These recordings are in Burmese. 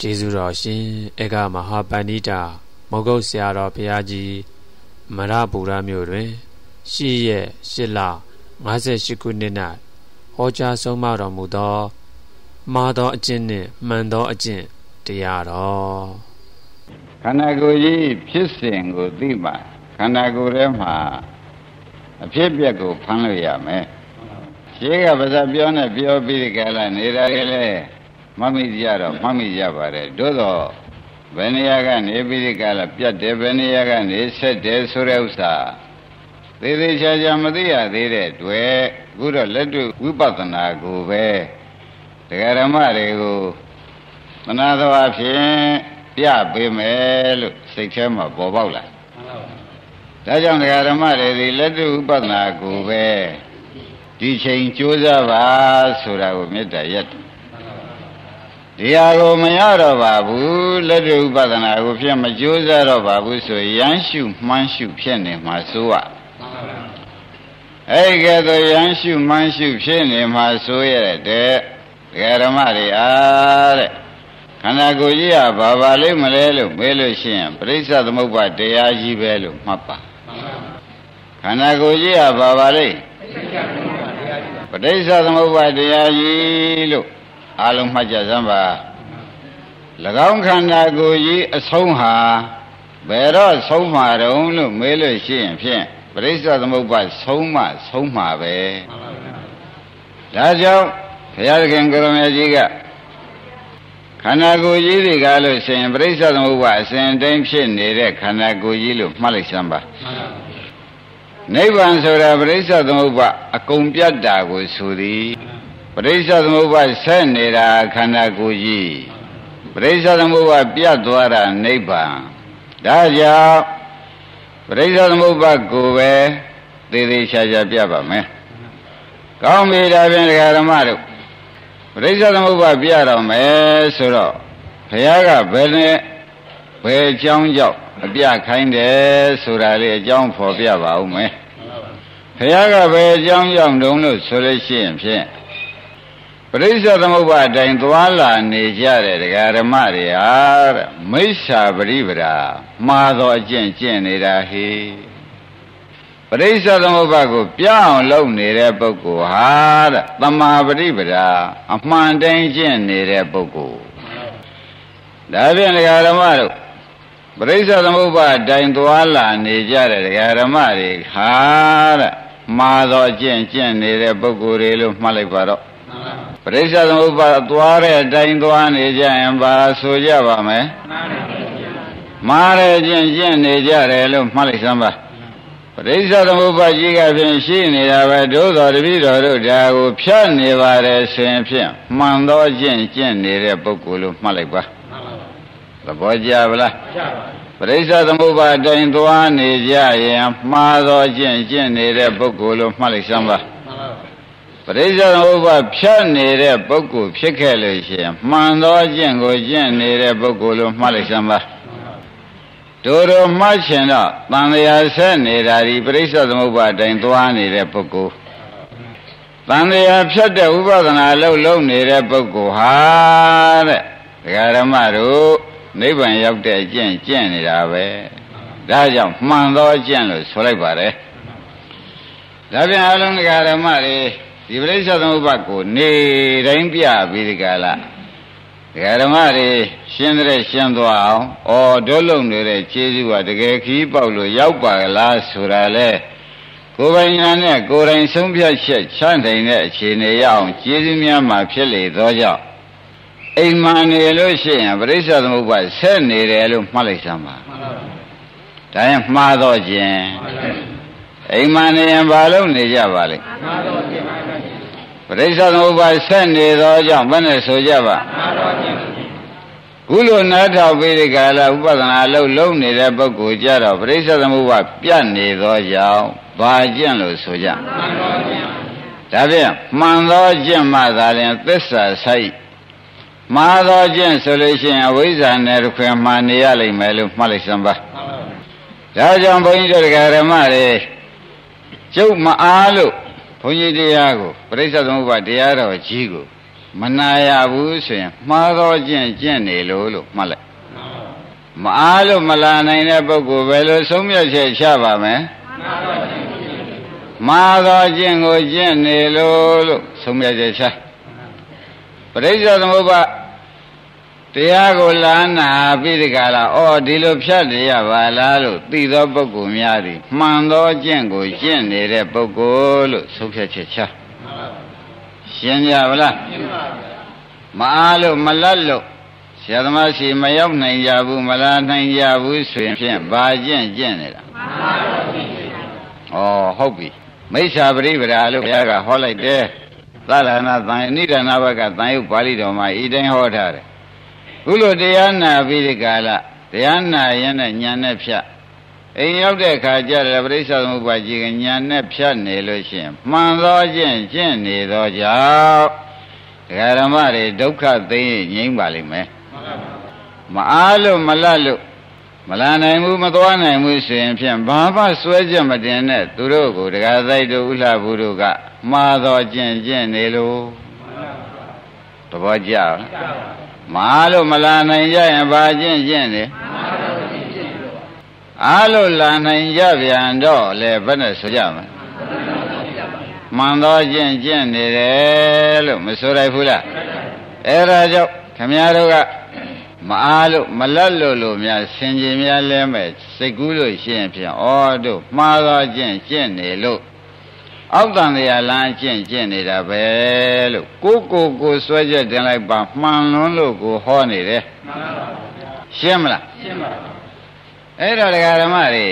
ကျေးဇူးတော်ရှင်ဧကမဟာပန္နိတာမောဂုတ်ဆရာတော်ဘုရားကြီးမရပူရမြို့တွင်ရှစ်ရက်ရှစ်လ58ခုနှစ်၌ဟောကြားဆုံးမတော်မူသောမှားသောအကျင့်နှင့်မှန်သောအကျင့်တရားတော်ခန္ဓာကိုယ်ကြီးဖြစ်စဉ်ကိုသိမှခန္ဓာကိုယ်ထဲမှာအဖြစ်ပြက်ကိုဖမ်းလို့ရမယ်ရှင်းကပါဇက်ပြောနေပြောပြီးကြလားနေတာလေ မမိကြတော့မမိကြပါတယ်သို့တော့ဘယ်နေရာကနေပြီးဒီကလာပြတ်တယ်ဘယ်နေရာကနေဆက်တယ်ဆိုတဲ့ဥစ္စာသေးသေးချာချာမသိရသေးတဲ့တွေ့အခုတော့လက်တွေ့ဝိပဿနာကိုပဲတရားဓမ္မတွေကိုမနာတော်ဖြင့်ပြပေးမယ်လို့စိတ်ထဲမှာပေါ်ပေါက်လာဒါကြောင့်တရားဓမ္မတွေဒီလက်တွေ့ဥပဒနာကိုပဲဒီချိန်ကြိုးစားပါဆိုတာကိုမေတ္တာရက် ဒီဟာကိုမရတော့ပါဘူးလက်တွေ့ဥပဒနာကိုဖြစ်မကြိုးစားတော့ပါဘူးဆိုရမ်းရှုမှန်းရှုဖြစ်နေမှာဆိုရအဲ့ကဲ့သို့ရမ်းရှုမှန်းရှုဖြစ်နေမှာဆိုရတဲ့ဓမ္မတွေအားတဲ့ခန္ဓာကိုယ်ကြီးကဘာပါလိမ့်မလဲလို့မေးလို့ရှိရင်ပရိစ္ဆသမုပ္ပါတရားကြီးပဲလို့မှတ်ပါခန္ဓာကိုယ်ကြီးကဘာပါလိမ့်ပရိစ္ဆသမုပ္ပါတရားကြီးလို့ အားလုံးမှတ်ကြစမ်းပါ၎င်းခန္ဓာကိုယ်ကြီးအဆုံးဟာဘယ်တော့ဆုံးမှာတုံးလို့မေးလို့ရှိရင်ဖြင့်ပရိစ္ဆသမုပ္ပါဆုံးမှဆုံးမှာပဲဒါကြောင့်ဘုရားခင်ကိုရမေကြီးကခန္ဓာကိုယ်ကြီးတွေကလို့ဆိုရင်ပြိဿသမုပ္ပါအစဉ်တိုင်းဖြစ်နေတဲ့ခန္ဓာကိုယ်ကြီးလို့မှတ်လိုက်စမ်းပါနိဗ္ဗာန်ဆိုတာပြိဿသမုပ္ပါအကုန်ပြတ်တာကိုဆိုသည် ပြိဿသမုပ္ပါဆက်နေတာခန္ဓာကိုယ်ကြီးပြိဿသမုပ္ပါပြတ်သွားတာနိဗ္ဗာန်ဒါကြောင့်ပြိဿသမုပ္ပါကိုပဲသေသေးချာချာပြပါမယ်ကောင်းပြီဒါဖြင့်ဒကာဓမ္မတို့ပရိစ္ဆေသမုပ္ပါပြတော့မယ်ဆိုတော့ဘုရားကဘယ်နဲ့ဘယ်အကြောင်းကြောင့်အပြခိုင်းတယ်ဆိုတာလေးအကြောင်းဖော်ပြပါဦးမယ်ဘုရားကဘယ်အကြောင်းကြောင့်တုံးလို့ဆိုလို့ရှိရင်ဖြင့် ပရိစ္ဆေသမုပ္ပါအတိုင်းသွားလာနေကြတဲ့ဒကာဓမ္မတွေဟာတဲ့မိစ္ဆာပရိပရာမှားသောအကျင့်ကျင့်နေတာဟိပရိစ္ဆသမုပ္ပါကိုပြအောင်လုပ်နေတဲ့ပုဂ္ဂိုလ်ဟာတဲ့တမာပရိပဒါအမှန်တိုင်းကျင့်နေတဲ့ပုဂ္ဂိုလ်ဒါဖြင့်ဒကာဓမ္မတို့ပရိစ္ဆသမုပ္ပါတိုင်သွားလာနေကြတဲ့ဒကာဓမ္မတွေဟာတဲ့မှားသောကျင့်ကျင့်နေတဲ့ပုဂ္ဂိုလ်တွေလို့မှတ်လိုက်ပါတော့ ပရိစ္ဆသမုပ္ပါသွားတဲ့အတိုင်းသွားနေကြရင်ဘာဆိုကြပါမလဲမှားတဲ့ကျင့်ကျင့်နေကြတယ်လို့မှတ်လိုက်စမ်းပါပရိစ္ဆသမုပ္ပါကြီးကဖြင့်ရှိနေတာပဲဒုသောတပိတော်တို့ဒါကိုဖြတ်နေပါတယ်ဆိုရင်ဖြင့်မှန်သောကျင့်ကျင့်နေတဲ့ပုဂ္ဂိုလ်လို့မှတ်လိုက်ပါသဘောကျပါလားပရိစ္ဆသမုပ္ပါတိုင်သွားနေကြရင်မှားသောကျင့်ကျင့်နေတဲ့ပုဂ္ဂိုလ်လို့မှတ်လိုက်စမ်းပါ ပရိစ္ဆသမုပ္ပါဖြတ်နေတဲ့ပုဂ္ဂိုလ်ဖြစ်ခဲ့လို့ရှိရင်မှန်သောကျင့်ကိုကျင့်နေတဲ့ပုဂ္ဂိုလ်လို့မှတ်လိုက်စမ်းပါတို့တို့မှတ်ချင်တော့တန်လျာဆက်နေတာဒီပြိဿသမုပ္ပါတိုင်သွားနေတဲ့ပုဂ္ဂိုလ်တန်လျာဖြတ်တဲ့ဥပဒနာလုံးလုံးနေတဲ့ပုဂ္ဂိုလ်ဟာတဲ့ဒကာရမတို့နိဗ္ဗာန်ရောက်တဲ့အကျင့်ကျင့်နေတာပဲဒါကြောင့်မှန်သောအကျင့်လို့ဆိုလိုက်ပါတယ်ဒါပြန်အလုံးဒကာရမတွေ ဒီပြိဿသမုပ္ပါကိုနေတိုင်းပြပြီးဒီကလာဒကာဓမ္မတွေရှင်းတဲ့ရှင်းသွားအောင်ဩဒုလုံနေတဲ့ခြေစည်းကတကယ်ခီးပေါက်လို့ရောက်ပါကလားဆိုတာလေကိုယ်ပိုင်ညာနဲ့ကိုယ်တိုင်ဆုံးဖြတ်ချက်ချနိုင်တဲ့အခြေအနေရအောင်ခြေစည်းများမှာဖြစ်လေသောကြောင့်အိမ်မှနေလို့ရှိရင်ပရိစ္ဆသမုပ္ပါဆက်နေတယ်လို့မှတ်လိုက်စမ်းပါဒါရင်မှားတော့ခြင်းအိမ်မှနေရင်ဘာလို့နေကြပါလဲမှားတော့ခြင်း ပရိစ္ဆသမုပ္ပါဆက်နေသောကြောင့်ဘယ်နဲ့ဆိုကြပါခုလိုနားထောင်ပြီးဒီကလာဥပဒနာလုံးလုံးနေတဲ့ပုဂ္ဂိုလ်ကြတော့ပရိစ္ဆသမုပ္ပါပြတ်နေသောကြောင့်ဘာကျင့်လို့ဆိုကြဒါဖြင့်မှန်သောကျင့်မှသာလျှင်သစ္စာဆိုင်မှားသောကျင့်ဆိုလို့ရှိရင်အဝိဇ္ဇာနဲ့ခွင်မှန်နေရလိမ့်မယ်လို့မှတ်လိုက်စမ်းပါဒါကြောင့်ဘုန်းကြီးတို့ဓမ္မတွေကျုပ်မအားလို့ ဘုန်းကြီးတရားကိုပရိစ္ဆေသမုပ္ပါတရားတော်ကြီးကိုမနာရဘူးဆိုရင်မှားသောကျင့်ကျင့်နေလို့လို့မှတ်လိုက်မအားလို့မလာနိုင်တဲ့ပုဂ္ဂိုလ်ဘယ်လိုဆုံးဖြတ်ချက်ချပါမလဲမှားသောကျင့်ကိုကျင့်နေလို့လို့ဆုံးဖြတ်ချက်ချပရိစ္ဆေသမုပ္ပါ တရားကိုလာနာပြီးဒီကလာအော်ဒီလိုဖြတ်နေရပါလားလို့သိသောပုဂ္ဂိုလ်များသည်မှန်သောကျင့်ကိုကျင့်နေတဲ့ပုဂ္ဂိုလ်လို့ဆုံးဖြတ်ချက်ချရှင်းကြပါလားမအားလို့မလတ်လို့ဆရာသမားရှိမရောက်နိုင်ကြဘူးမလာနိုင်ကြဘူးဆိုရင်ဖြင့်ဘာကျင့်ကျင့်နေတာဩဟုတ်ပြီမိစ္ဆာပရိပဒါလို့ဘုရားကဟောလိုက်တယ်သရဏသံအနိဒာနဘကသံယုတ်ပါဠိတော်မှာဤတိုင်းဟောထားတယ် ခုလိုတရားနာပြီးဒီကာလတရားနာရင်နဲ့ညာနဲ့ဖြတ်အိမ်ရောက်တဲ့အခါကျတော့ပရိစ္ဆေသမုပ္ပါကြီးကညာနဲ့ဖြတ်နေလို့ရှိရင်မှန်သောကျင့်ကျင့်နေသောကြောင့်ဒကာဓမ္မတွေဒုက္ခသိငြိမ့်ပါလိမ့်မယ်မအားလို့မလတ်လို့မလာနိုင်ဘူးမသွားနိုင်ဘူးဆိုရင်ဖြင့်ဘာမှစွဲချက်မတင်နဲ့သူတို့ကိုဒကာသိုက်တို့ဥလှဘူးတို့ကမှားသောကျင့်ကျင့်နေလို့သဘောကျလား မအားလို့မလာနိုင်ကြရင်ဘာကျင့်ကျင့်နေအားလို့လာနိုင်ကြပြန်တော့လေဘယ်နဲ့ဆိုကြမလဲမှန်သောကျင့်ကျင့်နေတယ်လို့မဆိုလိုက်ဘူးလားအဲဒါကြောင့်ခမည်းတော်ကမအားလို့မလတ်လို့လို့များဆင်ခြင်များလဲမဲ့စိတ်ကူးလို့ရှိရင်ဖြင့်ဩတို့မှားသောကျင့်ကျင့်နေလို့ အောက်တန်တရားလမ်းကျင့်ကျင့်နေတာပဲလို့ကိုကိုကိုစွဲချက်တင်လိုက်ပါမှန်လွန်းလို့ကိုဟောနေတယ်ရှင်းမလားရှင်းပါအဲ့တော့ဒကာဓမ္မတွေ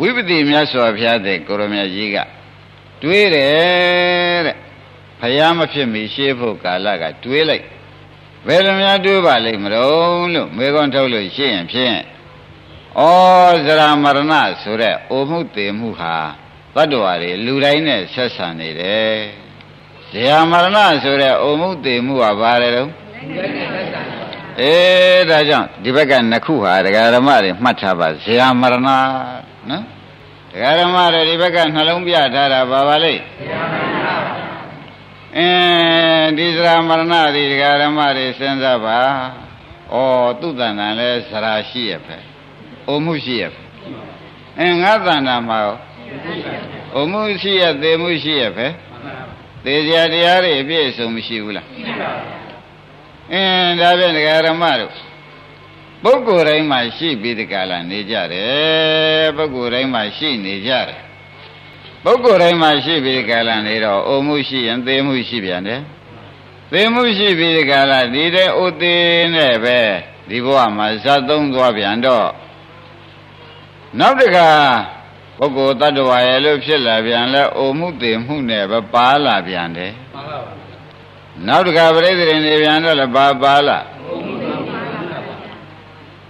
ဝိပတိမြတ်စွာဘုရားတဲ့ကိုရမကြီးကတွေးတယ်တဲ့ဖယားမဖြစ်မီရှေးဖို့ကာလကတွေးလိုက်ဘယ်လိုများတွေးပါလိမ့်မလို့လို့မေခွန်းထုတ်လို့ရှိရင်ဖြင့်ဩဇရာမရဏဆိုတဲ့အိုမှုတည်မှုဟာ တတ္တဝါတွေလူတိုင်းနဲ့ဆက်ဆံနေတယ်ဇရာမရဏဆိုတဲ့အိုမှုတည်မှုဟာဘာလဲတော့အေးဒါကြောင့်ဒီဘက်ကနှစ်ခုဟာဒကာဓမ္မတွေမှတ်ထားပါဇရာမရဏနော်ဒကာဓမ္မတွေဒီဘက်ကနှလုံးပြထားတာဘာပါလိမ့်ဇရာမရဏအင်းဒီဇရာမရဏဒီဒကာဓမ္မတွေစဉ်းစားပါဩသူ့တဏ္ဍာလဲဇရာရှိရပဲအိုမှုရှိရပဲအင်းငါတဏ္ဍာမှာ အိုမှုရှိရသေမှုရှိရပဲသေစရာတရားတွေအပြည့်အစုံမရှိဘူးလားရှိပါဘူးအင်းဒါဖြင့်ဒကာဓမ္မတို့ပုဂ္ဂိုလ်တိုင်းမှာရှိပြီးဒီကလာနေကြတယ်ပုဂ္ဂိုလ်တိုင်းမှာရှိနေကြတယ်ပုဂ္ဂိုလ်တိုင်းမှာရှိပြီးဒီကလာနေတော့အိုမှုရှိရင်သေမှုရှိပြန်တယ်သေမှုရှိပြီးဒီကလာဒီတဲ့အိုသေးနဲ့ပဲဒီဘဝမှာဇတ်သုံးသွားပြန်တော့နောက်တခါ ပုဂ္ဂိုလ်တ attva ရဲ့လို့ဖြစ်လာပြန်လဲအိုမှုသေမှုနဲ့ပဲပါလာပြန်တယ်မှန်ပါပါနောက်တခါပရိသေရင်နေပြန်တော့လည်းပါပါလား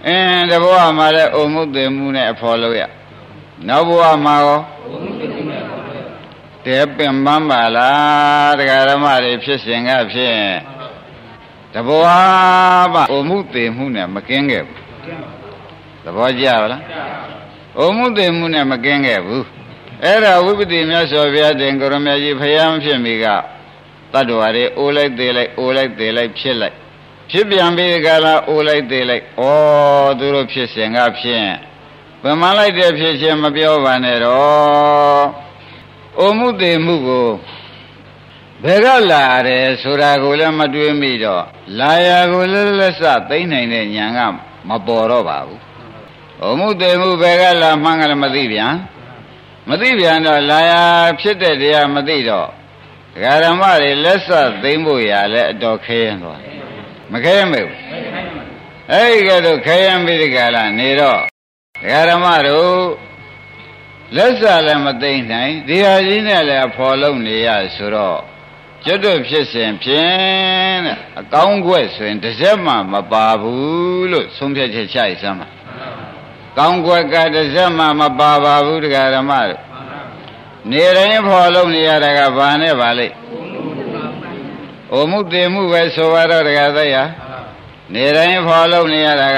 အင်းတဘဝမှာလည်းအိုမှုသေမှုနဲ့အဖော်လို့ရနောက်ဘဝမှာရောတဲပင်ပန်းပါလားတရားဓမ္မတွေဖြစ်စဉ်ကဖြစ်တဘဝမှာအိုမှုသေမှုနဲ့မကင်းခဲ့ဘူးသဘောကျပါလား အိုမှုသေမှုနဲ့မကင်းခဲ့ဘူးအဲ့ဒါဝိပတိမြတ်စွာဘုရားတင်ကိုရမကြီးဖယားမဖြစ်မိကတတ္တဝါတွေအိုးလိုက်သေးလိုက်အိုးလိုက်သေးလိုက်ဖြစ်လိုက်ဖြစ်ပြန်ပြီးကြလားအိုးလိုက်သေးလိုက်ဩသူတို့ဖြစ်စဉ်ကဖြစ်ဗမာလိုက်တဲ့ဖြစ်ခြင်းမပြောပါနဲ့တော့အိုမှုသေးမှုကိုဘယ်ကလာတယ်ဆိုတာကိုလည်းမတွေးမိတော့လာယာကိုလည်းလက်စသိမ့်နိုင်တဲ့ညာကမပေါ်တော့ပါဘူး အိုမှုသေးမှုဘယ်ကလာမှန်းကလည်းမသိပြန်မသိပြန်တော့လာယာဖြစ်တဲ့တရားမသိတော့ဒကာဓမ္မတွေလက်ဆက်သိမ့်ဖို့ရလဲအတော်ခဲရင်သွားမခဲရင်မေဘူးအဲ့ဒီကဲတော့ခဲရင်ပြီးဒီကလာနေတော့ဒကာဓမ္မတို့လက်ဆက်လည်းမသိမ့်နိုင်ဒီဟာကြီးနဲ့လည်းဖော်လုံးနေရဆိုတော့ကျွတ်တို့ဖြစ်စဉ်ဖြင့်တဲ့အကောင်းကွက်ဆိုရင်တစ်စက်မှမပါဘူးလို့ဆုံးဖြတ်ချက်ချရစမ်းပါ ကောင်းကွက်ကတစ်စက်မှမပါပါဘူးဒကာဓမ္မတို့နေတိုင်းဖော်လုံးနေရတာကဘာနဲ့ပါလိမ့်။အိုမှုတည်မှုပဲဆိုရတော့တကသက်ရနေတိုင်းဖော်လုံးနေရတာက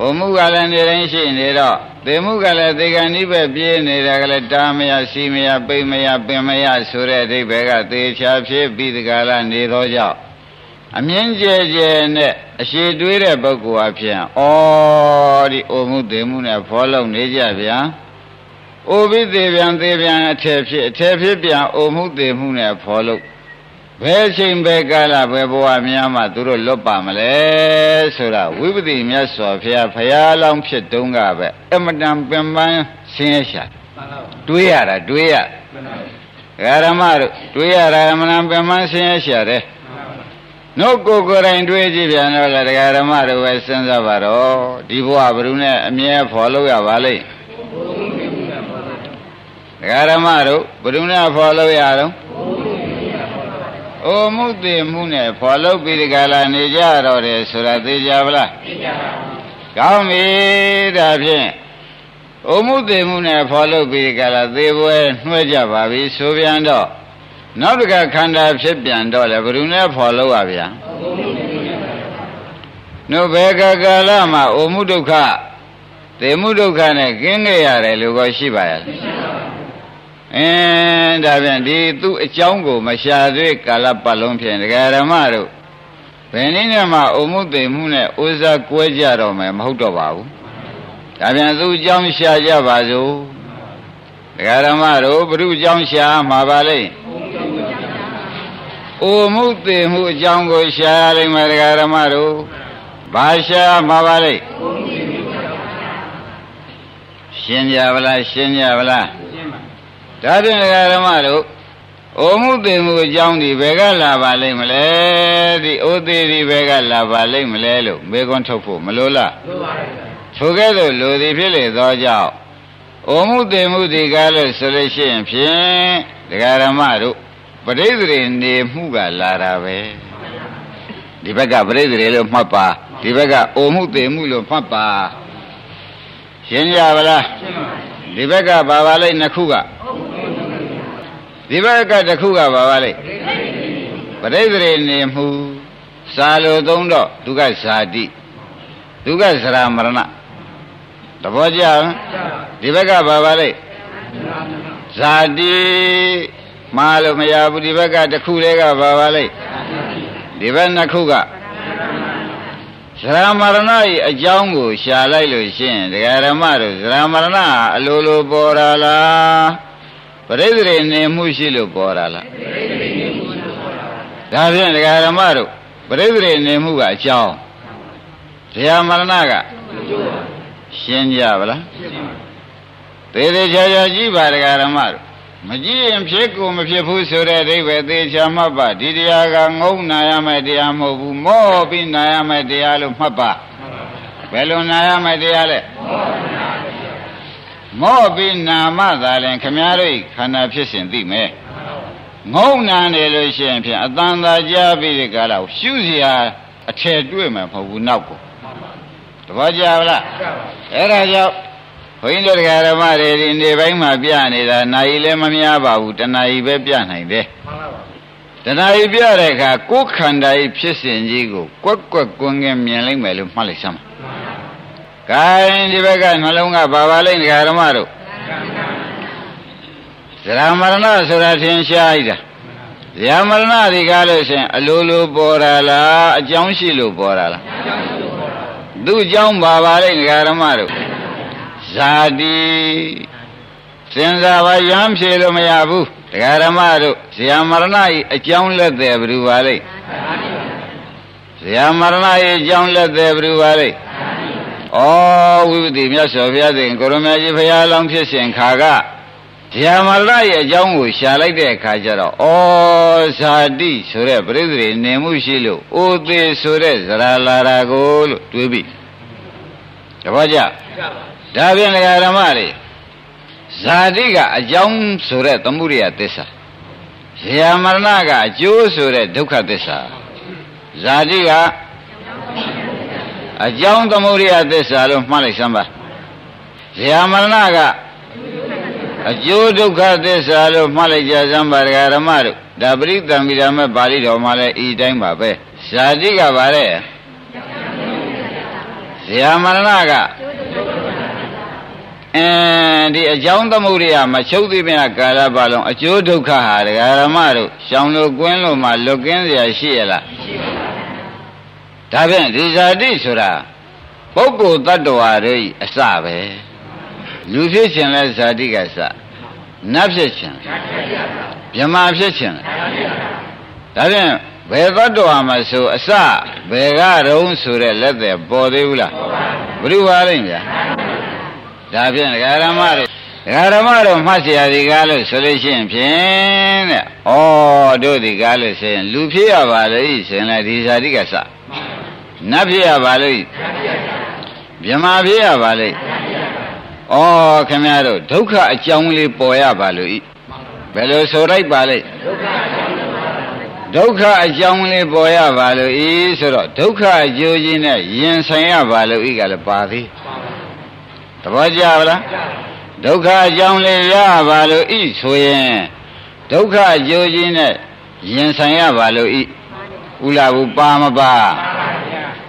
အိုမှုကလည်းနေတိုင်းရှိနေတော့သေမှုကလည်းသေကံနိဗ္ဗပြေးနေတာကလည်းတာမယစီမယပိမယပင်မယဆိုတဲ့အဓိပ္ပာယ်ကသေချာဖြစ်ပြီးဒီကလာနေသောကြောင့် အမြင့်ကျဲကျဲနဲ့အရှိတွေးတဲ့ပုဂ္ဂိုလ်အဖြစ်ဩဒီအိုမှုသေမှုနဲ့ဖောလုံးနေကြဗျာအိုပြီးသေးပြန်သေးပြန်အထက်ဖြစ်အထက်ဖြစ်ပြန်အိုမှုသေးမှုနဲ့ဖောလို့ဘယ်ချိန်ဘယ်ကာလဘယ်ဘဝများမှသူတို့လွတ်ပါမလဲဆိုတာဝိပဿနာမြတ်စွာဘုရားဖရာလောင်းဖြစ်တုန်းကပဲအမတန်ပင်ပန်းဆင်းရဲရှာတွေးရတာတွေးရဓမ္မတို့တွေးရတာအမတန်ပင်ပန်းဆင်းရဲရှာတယ် နှုတ်ကိုယ်ကိုယ်တိုင်တွေးကြည့်ပြန်တော့လေတရားဓမ္မတို့ပဲစဉ်းစားပါတော့ဒီဘဝဘယ်သူနဲ့အမြဲဖော်လို့ရပါလိမ့်ဒကာရမတို့ဘုရုဏဖော်လို့ရတော့အိုမှုတည်မှုနဲ့ဖော်လို့ပြီးဒီကလာနေကြတော့တယ်ဆိုတာသိကြပါလားသိကြပါဘူးကောင်းပြီဒါဖြင့်အိုမှုတည်မှုနဲ့ဖော်လို့ပြီးဒီကလာသေပွဲနှွှဲကြပါပြီဆိုပြန်တော့ နောက်တစ်ခါခန္ဓာဖြစ်ပြန်တော့လေဘုရုဏဖော်လို့ရဗျာနှုတ်ဘေကကာလမှာအိုမှုဒုက္ခသေမှုဒုက္ခနဲ့ကင်းခဲ့ရတယ်လို့ក៏ရှိပါရဲ့အင်းဒါပြန်ဒီသူ့အကြောင်းကို မရှာသေးကာလပတ်လုံးဖြင့်ဒကာရမတို့ဘယ်နည်းနဲ့မှအုံမှုသိမှုနဲ့ဥဇာကွဲကြတော့မယ်မဟုတ်တော့ပါဘူးဒါပြန်သူ့အကြောင်းရှာကြပါစို့ဒကာရမတို့ဘုရုအကြောင်းရှာမှာပါလိမ့် အိုမှုသိမှုအကြောင်းကိုရှာရလိမ့်မယ်ဒကာရမတို့ဘာရှာမှာပါလိမ့်ရှင်းကြပါလားရှင်းကြပါလားဒါဖြင့်ဓမ္မတို့အိုမှုသိမှုအကြောင်းဒီဘယ်ကလာပါလိမ့်မလဲဒီအိုသေးဒီဘယ်ကလာပါလိမ့်မလဲလို့မေခွန်းထုတ်ဖို့မလိုလားလိုပါဘူးထိုကဲ့သို့လူသည်ဖြစ်လေသောကြောင့်အိုမှုသိမှုဒီကားလို့ဆိုလို့ရှိရင်ဖြင့်ဒကာရမတို့ ပရိသေတွေနေမှုကလာတာပဲဒီဘက်ကပရိသေတွေလို့မှတ်ပါဒီဘက်ကအိုမှုသိမှုလို့မှတ်ပါရှင်းကြပါလားရှင်းပါဒီဘက်ကဘာပါလိမ့်နှစ်ခုကဒီဘက်ကတစ်ခုကဘာပါလိမ့်ပရိသေနေမှုစာလိုသုံးတော့ဒုက္ခဇာတိဒုက္ခစရာမရဏတဘောကြဒီဘက်ကဘာပါလိမ့်ဇာတိ မာလို့မရဘူးဒီဘက်ကတစ်ခုတည်းကဘာပါလိမ့်ဒီဘက်နှစ်ခုကဇရာမရဏဤအကြောင်းကိုရှာလိုက်လို့ရှိရင်ဒကာရမတို့ဇရာမရဏအလိုလိုပေါ်တာလားပရိသေတွေနေမှုရှိလို့ပေါ်တာလားဒါဖြင့်ဒကာရမတို့ပရိသေတွေနေမှုကအကြောင်းဇရာမရဏကရှင်းကြပါလားသေသေးချာချာကြည့်ပါဒကာရမတို့ မကြည့်ရင်ဖြစ်ကိုမဖြစ်ဘူးဆိုတဲ့အဓိပ္ပာယ်သေချာမှတ်ပါဒီတရားကငုံနာရမယ့်တရားမဟုတ်ဘူးမောပြီးနာရမယ့်တရားလို့မှတ်ပါဘယ်လိုနာရမယ့်တရားလဲမောပြီးနာမသာရင်ခမည်းတော်ခန္ဓာဖြစ်စဉ်သိမယ်ငုံနာနေလို့ရှိရင်ဖြင့်အတန်သာကြားပြီးဒီကလာရှုเสียအထည်တွေ့မှာမဟုတ်ဘူးနောက်ကိုတပည့်ကြပါလားအဲ့ဒါကြောင့် ဘုန်းကြီးတို့တရားဓမ္မတွေဒီနေပိုင်းမှာပြနေတာနိုင်လည်းမများပါဘူးတဏှာကြီးပဲပြနိုင်တယ်မှန်ပါပါတဏှာကြီးပြတဲ့အခါကိုယ်ခန္ဓာကြီးဖြစ်စဉ်ကြီးကိုကွက်ကွက်ကွင်းကင်းမြင်လိုက်မယ်လို့မှတ်လိုက်စမ်းပါ။ဂိုင်းဒီဘက်ကနှလုံးကဘာပါလိမ့်တရားဓမ္မတို့ဇရာမရဏဆိုတာထင်ရှားလိုက်တာဇရာမရဏဒီကားလို့ရှင်အလိုလိုပေါ်တာလားအကြောင်းရှိလို့ပေါ်တာလားသူ့အကြောင်းဘာပါလိမ့်တရားဓမ္မတို့ ဇာတိစဉ်းစားပါရမ်းဖြေလို့မရဘူးတရားဓမ္မတို့ဇာမရဏဤအကြောင်းလက်သေးဘယ်သူပါလိမ့်ဇာမရဏဤအကြောင်းလက်သေးဘယ်သူပါလိမ့်ဩဝိပတိမြတ်စွာဘုရားသခင်ကိုရမကြီးဘုရားလောင်းဖြစ်စဉ်ခါကဇာမရဏရဲ့အကြောင်းကိုရှာလိုက်တဲ့အခါကျတော့ဩဇာတိဆိုတဲ့ပြိဿတွေနေမှုရှိလို့အိုသေးဆိုတဲ့ဇရာလာရာကိုလို့တွေးပြီတပည့်ကြ ဒါဖြင့်ဓမ္မတွေဇာတိကအကြောင်းဆိုတဲ့သမှုရိယသစ္စာဇာမရဏကအကျိုးဆိုတဲ့ဒုက္ခသစ္စာဇာတိကအကြောင်းသမှုရိယသစ္စာလို့မှတ်လိုက်စမ်းပါဇာမရဏကအကျိုးဒုက္ခသစ္စာလို့မှတ်လိုက်ကြစမ်းပါဓမ္မတို့ဒါပရိသံမိဓမ္မပါဠိတော်မှာလည်းဤတိုင်းပါပဲဇာတိကပါလေဇာမရဏက အင်းဒီအကြောင်းသမှုတွေကမချုပ်သေးပြန်ကာလပတ်လုံးအကျိုးဒုက္ခဟာဒကာရမတို့ရှောင်လို့ကွင်းလို့မှလွတ်ကင်းเสียရှိရလားရှိပါဘူးဒါဖြင့်ဒီဇာတိဆိုတာပုဂ္ဂိုလ်တ attva တွေအစပဲလူဖြစ်ခြင်းလဲဇာတိကစနတ်ဖြစ်ခြင်းမြမဖြစ်ခြင်းဒါဖြင့်ဘယ်သတ္တဝါမှာဆိုအစဘယ်ကတုံးဆိုတဲ့လက်သက်ပေါ်သေးဘူးလားဘုရားလိမ့်ဗျာ ဒါဖြင့်ဒကာရမတို့ဒကာရမတို့မှတ်เสียဒီကားလို့ဆိုလို့ရှိရင်ဖြင့်တဲ့ဩတို့ဒီကားလို့ဆိုရင်လူဖြစ်ရပါလေဆိုရင်လည်းဒီဇာတိကစနတ်ဖြစ်ရပါလေမြမဖြစ်ရပါလေဩခင်ဗျားတို့ဒုက္ခအကြောင်းလေးပေါ်ရပါလို့ဤဘယ်လိုဆိုလိုက်ပါလိမ့်ဒုက္ခအကြောင်းလေးပေါ်ရပါလို့ဤဆိုတော့ဒုက္ခအကျိုးကြီးနဲ့ရင်ဆိုင်ရပါလို့ဤကလည်းပါသေး သဘောကျပါလားဒုက္ခအကြောင်းလေးရပါလို့ဤဆိုရင်ဒုက္ခအကျိုးကြီးနဲ့ရင်ဆိုင်ရပါလို့ဤဥလာဘူးပါမပါ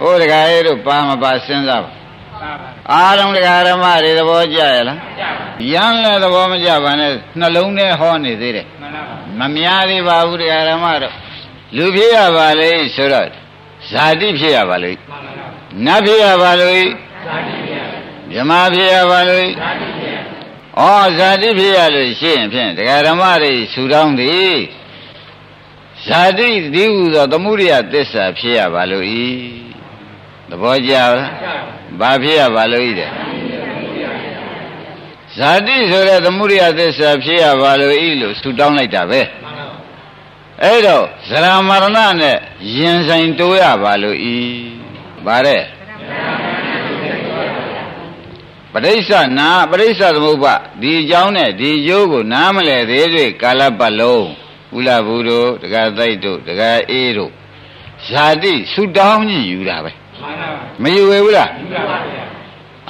ဟိုတခါရဲ့တို့ပါမပါစဉ်းစားပါအားလုံးတရားဓမ္မတွေသဘောကျရလားရမ်းလည်းသဘောမကျပါနဲ့နှလုံးထဲဟောနေသေးတယ်မများသေးပါဘူးတရားဓမ္မတော့လူဖြစ်ရပါလေဆိုတော့ဇာတိဖြစ်ရပါလေနတ်ဖြစ်ရပါလေ မြမဖြစ်ရပါလေဩဇာတိဖြစ်ရလို့ရှိရင်ဖြင့်တရားဓမ္မတွေဆူတောင်းသည်ဇာတိဒီဟုသောသမှုရိယသစ္စာဖြစ်ရပါလို့ဤသဘောကျလားဘာဖြစ်ရပါလို့ဤတဲ့ဇာတိဆိုတဲ့သမှုရိယသစ္စာဖြစ်ရပါလို့ဤလို့ဆူတောင်းလိုက်တာပဲအဲ့တော့ဇရာမရဏနဲ့ရင်ဆိုင်တိုးရပါလို့ဤဗါတဲ့ ပရိစ္ဆနာပရိစ္ဆသမုပ္ပါဒီအကြောင်းနဲ့ဒီကျိုးကိုနားမလဲသေးတွေ့ကာလပတ်လုံးဥလဘူးတို့တက္ကသိုက်တို့တက္ကအေးတို့ဇာတိဆူတောင်းကြီးယူတာပဲမယူဝေဘူးလားယူပါပါဗျာ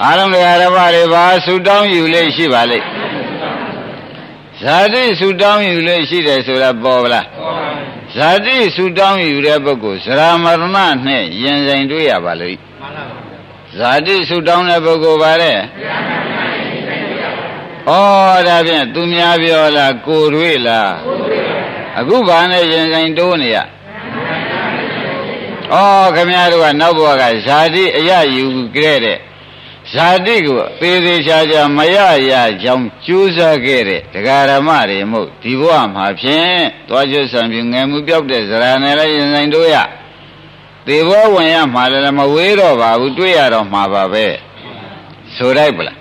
အားလုံးတရားဓမ္မတွေဘာဆူတောင်းယူလေးရှိပါလိမ့်ဇာတိဆူတောင်းယူလေးရှိတယ်ဆိုတာပေါ်ပါလားပေါ်ပါဘူးဇာတိဆူတောင်းယူတဲ့ပုဂ္ဂိုလ်ဇရာမရဏနဲ့ရင်ဆိုင်တွေ့ရပါလိမ့်မှန်ပါပါ ဇာတိဆူတောင်းတဲ့ပုဂ္ဂိုလ်ပါတဲ့ဩဒါဖြင့်သူများပြောလားကိုတွေ့လားကိုတွေ့ပါအခုဘာနဲ့ရင်ဆိုင်တိုးနေရဩခမည်းတော်ကနောက်ဘဝကဇာတိအရယူခဲ့တဲ့ဇာတိကိုသေးသေးချာချာမရရကြောင်းကြိုးစားခဲ့တဲ့တရားဓမ္မတွေမို့ဒီဘဝမှာဖြင့်သွားကျွဆံပြငယ်မှုပြောက်တဲ့ဇရာနဲ့လည်းရင်ဆိုင်တို့ရ သေဘောဝင်ရမှာလည်းမဝေးတော့ပါဘူးတွေ့ရတော့မှာပါပဲဆိုလိုက်ပလား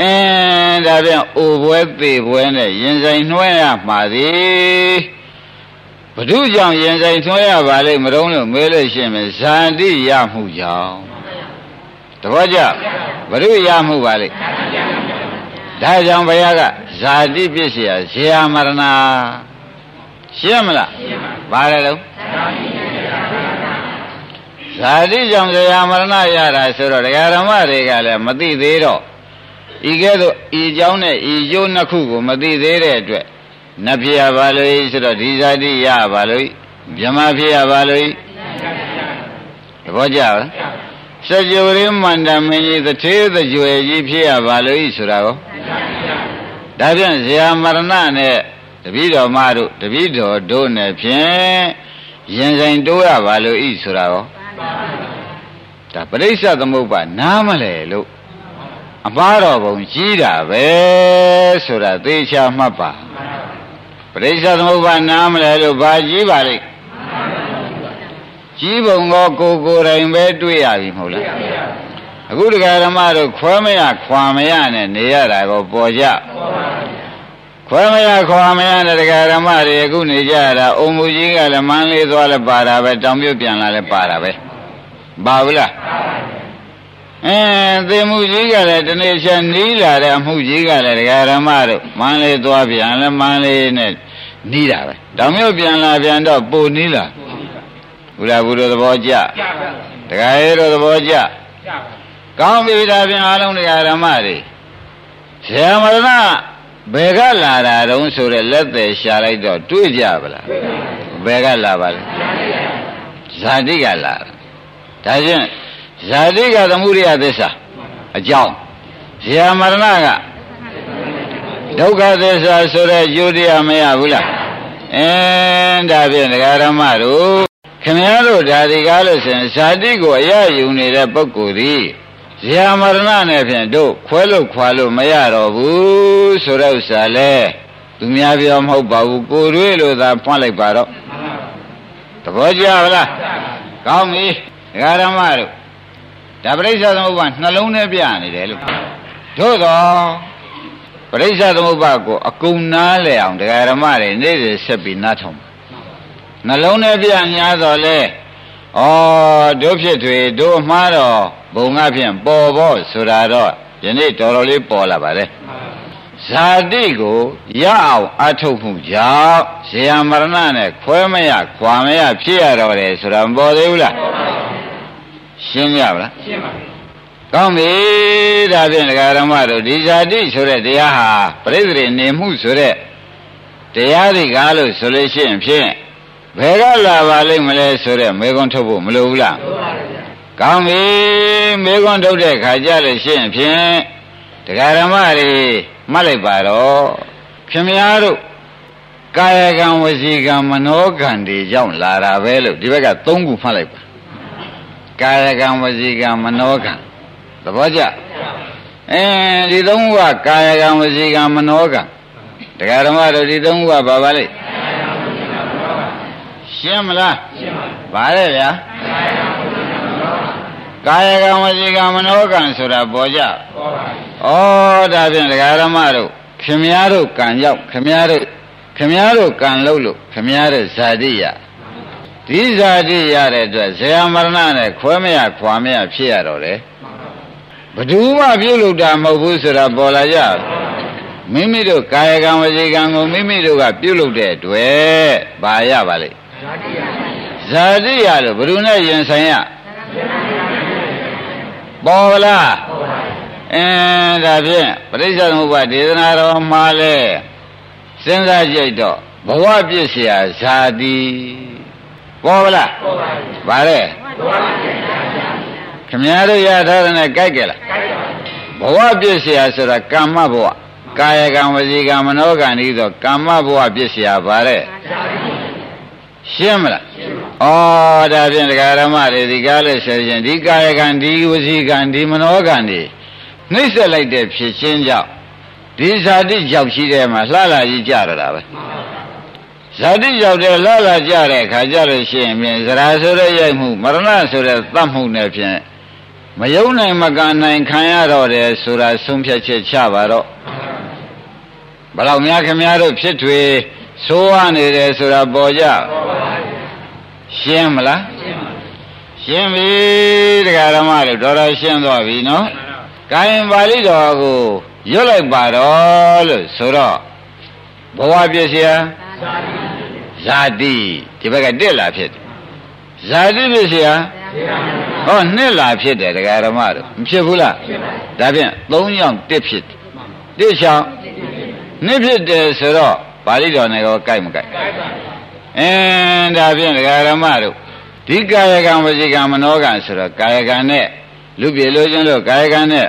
အင်းဒါပြန်အိုပွဲသေးပွဲနဲ့ရင်ဆိုင်နှွှဲရမှာသည်ဘု து ကြောင့်ရင်ဆိုင်ထွန်းရပါလိမ့်မတုံးလို့မဲလို့ရှိရင်ဇာတိရမှုကြောင့်တပည့်ကြဘု து ရမှုပါလိမ့်ဒါကြောင့်ဘုရားကဇာတိပြည့်เสียဇေယမရဏရှင်းမလားဘာလဲတော့ဇာတိ ကြောင့်ဇေယမရဏရတာဆိုတော့တရားဓမ္မတွေကလည်းမသိသေးတော့ဤကဲ့သို့ဤเจ้าနဲ့ဤကျိုးနှစ်ခုကိုမသိသေးတဲ့အတွက်နတ်ဖြစ်ရပါလို့ဆိုတော့ဒီဇာတိရပါလို့မြမဖြစ်ရပါလို့သဘောကျလားစကြဝဠာမန္တမင်းကြီးသထေးသကြွယ်ကြီးဖြစ်ရပါလို့ဆိုတာကိုဒါဖြင့်ဇာမရဏနဲ့တပည့်တော်မတို့တပည့်တော်တို့နဲ့ဖြင့်ရင်ဆိုင်တိုးရပါလို့ဤဆိုတာကို ဒါပရိစ္ဆသမုပ္ပါနားမလဲလို့အပါတော်ဘုံကြီးတာပဲဆိုတာသေချာမှတ်ပါပရိစ္ဆသမုပ္ပါနားမလဲလို့ဘာကြီးပါလိမ့်ကြီးပုံကောကိုကိုယ်တိုင်ပဲတွေ့ရပြီမဟုတ်လားအခုတရားဓမ္မတို့ခွဲမရခွာမရနဲ့နေရတာကိုပေါ်ကြခွဲမရခွာမရနဲ့တရားဓမ္မတွေအခုနေကြရတာအုံမူကြီးကလည်းမန်းလေးသွားလည်းပါတာပဲတောင်ပြုတ်ပြန်လာလည်းပါတာပဲ ပါဘူးလားအဲသေမှုကြီးကလည်းတနေ့ချက်နီးလာတဲ့အမှုကြီးကလည်းတရားဓမ္မတို့မန်းလေးသွားပြန်လည်းမန်းလေးနဲ့နီးတာပဲတောင်မြို့ပြန်လာပြန်တော့ပိုနီးလာဘုရားဘုရားသဘောကျတရားရဲတော်သဘောကျကောင်းပြီဒါပြန်အားလုံးတရားဓမ္မတွေဇေမရဏဘယ်ကလာတာတုံးဆိုတဲ့လက်သေးရှာလိုက်တော့တွေ့ကြပါလားဘယ်ကလာပါလဲဇာတိကလာတာ ဒါဖြင့်ဇာတိကသမှုရိယသစ္စာအကြောင်းဇာမရဏကဒုက္ခသစ္စာဆိုတဲ့ယူတရားမရဘူးလားအင်းဒါဖြင့်ဒကာရမတို့ခင်ဗျားတို့ဓာတိကားလို့ဆိုရင်ဇာတိကိုအရယူနေတဲ့ပုဂ္ဂိုလ်ဒီဇာမရဏနဲ့ဖြင့်တို့ခွဲလို့ခွာလို့မရတော့ဘူးဆိုတဲ့ဥစ္စာလဲသူများပြောမဟုတ်ပါဘူးကိုရွေးလို့သာဖွင့်လိုက်ပါတော့သဘောကျပါလားကောင်းပြီ ဒကာရမတို့ဒါပရိစ္ဆေသမုပ္ပါနှလုံးထဲပြနေတယ်လို့တို့တော့ပရိစ္ဆေသမုပ္ပါကိုအကုန်နားလဲအောင်ဒကာရမတွေနေ့စဉ်ဆက်ပြီးနားထောင်နှလုံးထဲပြညာတော့လဲဩတို့ဖြစ်တွေတို့အမှားတော့ဘုံကဖြင့်ပေါ်ဖို့ဆိုတာတော့ယနေ့တော်တော်လေးပေါ်လာပါတယ်ဇာတိကိုရအောင်အထုတ်မှုကြောင့်ဇေယမရဏနဲ့ခွဲမရခွာမရဖြစ်ရတော့တယ်ဆိုတာမပေါ်သေးဘူးလား ရှင်းကြပါလားရှင်းပါပြီကောင်းပြီဒါဖြင့်ဒကာရမတို့ဒီဇာတိဆိုတဲ့တရားဟာပြိဿရိနေမှုဆိုတဲ့တရားတွေကားလို့ဆိုလို့ရှိရင်ဖြင့်ဘယ်ကလာပါလိမ့်မလဲဆိုတဲ့မေခွန်းထုတ်ဖို့မလိုဘူးလားလိုပါပါဗျာကောင်းပြီမေခွန်းထုတ်တဲ့ခါကြလို့ရှိရင်ဖြင့်တရားဓမ္မတွေမှတ်လိုက်ပါတော့ခင်ဗျားတို့ကာယကံဝစီကံမနောကံတွေကြောင့်လာတာပဲလို့ဒီဘက်က၃ခုမှတ်လိုက်ပါ ကာယကံဝစီကံမနောကံသဘောကျအဲဒီသုံးခုကကာယကံဝစီကံမနောကံတရားဓမ္မတို့ဒီသုံးခုကဘာပါလိမ့်ရှင်းမလားရှင်းပါပါရဲ့ဗျာကာယကံဝစီကံမနောကံဆိုတာပေါ်ကြပေါ်ပါဩဒါဖြင့်ဒကာရမတို့ခင်များတို့ကံရောက်ခင်များတို့ခင်များတို့ကံလို့လို့ခင်များတို့ဇာတိယ ဒီဇာတိရတဲ့အတွက်ဇေယမရဏနဲ့ခွဲမရခွာမရဖြစ်ရတော့တယ်ဘယ်သူမှပြုလုပ်တာမဟုတ်ဘူးဆိုတာပေါ်လာကြမိမိတို့ကာယကံဝစီကံကိုမိမိတို့ကပြုလုပ်တဲ့အတွက်ဘာရပါလိမ့်ဇာတိရလို့ဘယ်သူနဲ့ရင်ဆိုင်ရပေါ်လားအင်းဒါဖြင့်ပရိစ္ဆေသမုပ္ပါဒေသနာတော်မှာလဲစဉ်းစားကြည့်တော့ဘဝပြည့်เสียဇာတိ ပေါ်ပါလားပေါ်ပါဘူးဗါလဲပေါ်ပါဘူးခမည်းတော်ရထားတယ်နဲ့ကြိုက်ကြလားကြိုက်ပါဘူးဘဝပြည့်စရာဆိုတာကာမဘဝကာယကံဝစီကံမနောကံဤသောကာမဘဝပြည့်စရာဗါလဲရှင်းမလားရှင်းပါဩဒါဖြင့်ဒကာရမတွေဒီကားလဲဆိုရင်ဒီကာယကံဒီဝစီကံဒီမနောကံဒီနှိမ့်ဆက်လိုက်တဲ့ဖြစ်ချင်းကြောင့်ဒီဇာတိကြောင့်ရှိတဲ့မှာလှလာကြီးကြရတာပဲမှန်ပါ ဇာတိကြောက်တဲ့လှလာကြတဲ့ခါကြလို့ရှိရင်ဖြင့်ဇရာဆိုတဲ့ရိုက်မှုမရဏဆိုတဲ့သတ်မှုနဲ့ဖြင့်မယုံနိုင်မကန်နိုင်ခံရတော့တယ်ဆိုတာဆုံးဖြတ်ချက်ချပါတော့ဘယ်တော့များခင်များတို့ဖြစ်ထွေဆိုးရနေတယ်ဆိုတာပေါ်ကြရှင်းမလားရှင်းပြီတရားဓမ္မတွေတော်တော်ရှင်းသွားပြီနော်ကိုင်ပါဠိတော်ကိုရွတ်လိုက်ပါတော့လို့ဆိုတော့ဘဝပြည့်စရာ ဇာတိဒီဘက်ကတက်လာဖြစ်တယ်ဇာတိပြည့်စရာဟောနှစ်လာဖြစ်တယ်တရားဓမ္မတို့မဖြစ်ဘူးလားဒါဖြင့်၃ယောက်တက်ဖြစ်တယ်တစ်ချောင်းနှစ်ဖြစ်တယ်ဆိုတော့ပါဠိတော်နဲ့ကောကြိုက်မကြိုက်အင်းဒါဖြင့်ဒကာရမတို့ဒီကာယကံဝစီကံမနောကံဆိုတော့ကာယကံနဲ့လူပြေလို့ချင်းလို့ကာယကံနဲ့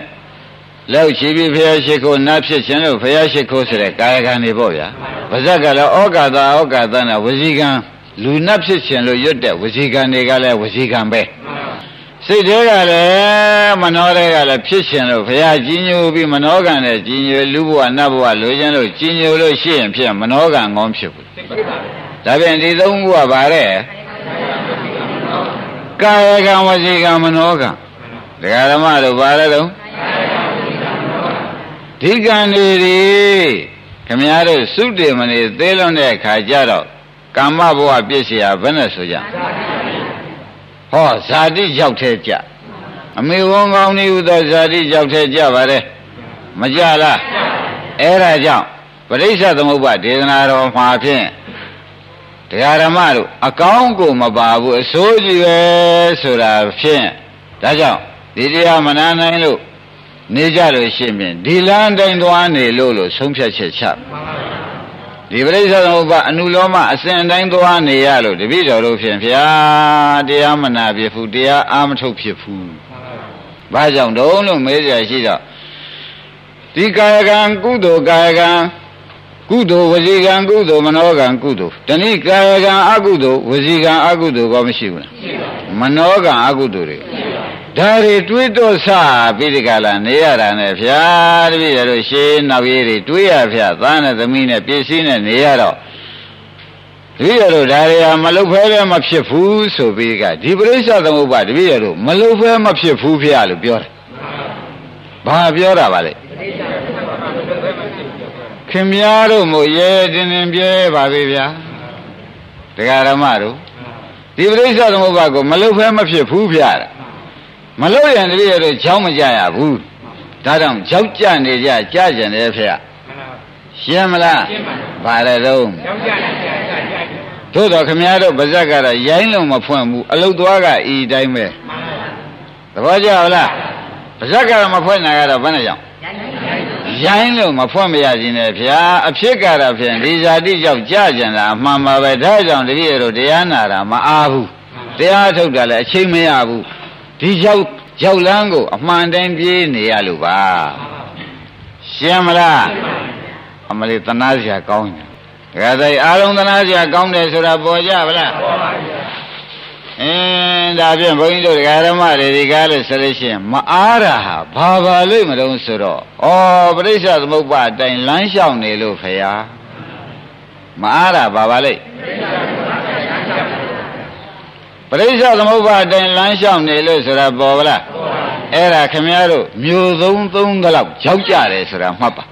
လောက်ချီပြီးဖျားရှိခိုးနတ်ဖြစ်ခြင်းလို့ဖျားရှိခိုးဆိုတဲ့ကာယကံတွေပေါ့ဗျာပါဇက်ကလည်းဩကာသာဩကာသနာဝစီကံလူနတ်ဖြစ်ခြင်းလို့ရွတ်တဲ့ဝစီကံတွေကလည်းဝစီကံပဲစိတ်တွေကလည်းမနောတွေကလည်းဖြစ်ခြင်းလို့ဘုရားကြီးညိုပြီးမနောကံနဲ့ကြီးညိုလူဘဝနတ်ဘဝလိုချင်လို့ကြီးညိုလို့ရှိရင်ဖြစ်မနောကံကောင်းဖြစ်ဘူးဒါပြန်ဒီသုံးခုကဘာတဲ့ကာယကံဝစီကံမနောကံဒကာဓမ္မတို့ဘာလဲတော့ ဒီကံတွေဒီခမည်းတော်စုတည်မနေသေးလွန်တဲ့အခါကျတော့ကာမဘဝပြည့်စရာဘယ်နဲ့ဆိုကြဟောဇာတိရောက်ထဲကြအမေဝန်းကောင်းနေဥသောဇာတိရောက်ထဲကြပါတယ်မကြလားအဲ့ဒါကြောင့်ပရိစ္ဆသမုပ္ပါဒေသနာတော်မှာဖြင့်တရားဓမ္မတို့အကောင်းကိုမပါဘူးအစိုးကြီးပဲဆိုတာဖြင့်ဒါကြောင့်ဒီတရားမနာနိုင်လို့ နေကြလို့ရှိရင်ဒီလမ်းတိုင်းသွားနေလို့လို့ဆုံးဖြတ်ချက်ချဒီပရိစ္ဆေသမုပ္ပါအနုလောမအစဉ်တိုင်းသွားနေရလို့တပည့်တော်တို့ဖြင့်ဗျာတရားမနာဖြစ်ဘူးတရားအာမထုတ်ဖြစ်ဘူးဘာကြောင့်တုံးလို့မေးကြရှိတော့ဒီကာယကံကုသိုလ်ကာယကံကုသိုလ်ဝစီကံကုသိုလ်မနောကံကုသိုလ်တဏိကာယကံအကုသိုလ်ဝစီကံအကုသိုလ်ကောမရှိဘူးလားမနောကံအကုသိုလ်တွေဒါတွေတွေးတော့စပြီးဒီကလာနေရတာနဲ့ဗျာတပည့်ရတို့ရှေးနောက်ရေးတွေတွေးရဗျာသားနဲ့သမီးနဲ့ပစ္စည်းနဲ့နေရတော့တပည့်ရတို့ဒါတွေဟာမလုတ်ဖဲလည်းမဖြစ်ဘူးဆိုပြီးကဒီပရိစ္ဆသမုပ္ပါတပည့်ရတို့မလုတ်ဖဲမဖြစ်ဘူးဖျားလို့ပြောတယ်ဘာပြောတာပါလဲခင်များတို့မို့ရဲတင်းတင်းပြဲပါပြီဗျာတရားဓမ္မတို့ဒီပရိစ္ဆသမုပ္ပါကိုမလုတ်ဖဲမဖြစ်ဘူးဗျာ မလုတ်ရင်တပည့်ရတို့ချောင်းမကြရဘူးဒါကြောင့်ကြောက်ကြနေကြကြကြတယ်ဖေရှင်းမလားရှင်းပါဘာလဲတော့ကြောက်ကြနေကြကြကြသို့တော့ခမည်းတော်ဗဇက်ကတော့ရိုင်းလုံးမဖွင့်ဘူးအလုတ်သွားကဤတိုင်းပဲသဘောကျလားဗဇက်ကတော့မဖွင့်နိုင်ကတော့ဘယ်နဲ့ကြောင့်ရိုင်းလို့မဖွင့်မရခြင်းနဲ့ဗျာအဖြစ်ကတော့ဖြင့်ဒီဇာတိကြောင့်ကြာကြံတာအမှန်ပါပဲဒါကြောင့်တပည့်တို့တရားနာတာမအားဘူးတရားထုတ်တာလည်းအချိန်မရဘူး ဒီရောက်ရောက်လန်းကိုအမှန်တိုင်းပြေးနေရလို့ပါရှင်းမလားအမလေးတနာစရာကောင်းတယ်ဒါကြိုင်အာလုံးတနာစရာကောင်းတယ်ဆိုတာပေါ်ကြဗလားပေါ်ပါပြီအင်းဒါဖြင့်ဘုန်းကြီးတို့ဒကာရမတွေဒီကားလို့ဆိုလို့ရှိရင်မအားတာဟာဘာပါလိမ့်မလို့ဆိုတော့ဩပရိစ္ဆသမုပ္ပါအတိုင်းလမ်းလျှောက်နေလို့ဖရာမအားတာဘာပါလိမ့် ပရိစ္ဆသမုပ္ပါအတိုင်းလမ်းလျှောက်နေလို့ဆိုတာပေါ်ဗလားအဲ့ဒါခမည်းတော်မျိုးသုံးသုံးကလောက်ရောက်ကြတယ်ဆိုတာမှတ်ပါ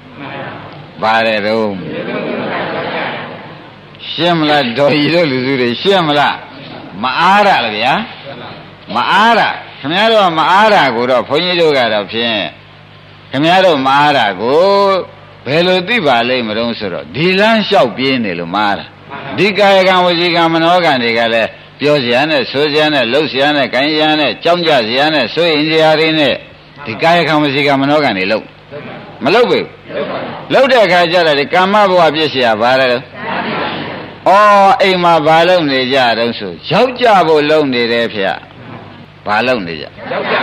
ပါတယ်တော့ရှင်းမလားဒေါ်ကြီးတို့လူစုတွေရှင်းမလားမအားရလားဗျာမအားရခင်ဗျားတို့မအားရကိုတော့ဘုန်းကြီးတို့ကတော့ဖြင့်ခင်ဗျားတို့မအားရကိုဘယ်လိုသိပါလိမ့်မလို့ဆိုတော့ဒီလမ်းလျှောက်ပြင်းနေလို့မအားရဒီကာယကံဝစီကံမနောကံတွေကလည်း ပြောစရာနဲ့ဆိုစရာနဲ့လှုပ်စရာနဲ့ကိုင်းစရာနဲ့ကြောင်းကြစရာနဲ့ဆိုရင်စရာတွေနဲ့ဒီကာယကံဝစီကံမနောကံတွေလှုပ်မလှုပ်ဘူးလှုပ်တဲ့အခါကျတော့ဒီကာမဘဝပြည့်စရာဘာလဲဩအိမ်မှာဘာလုပ်နေကြတုံးဆိုရောက်ကြဖို့လုပ်နေတယ်ဖေ။ဘာလုပ်နေကြ။ရောက်ကြ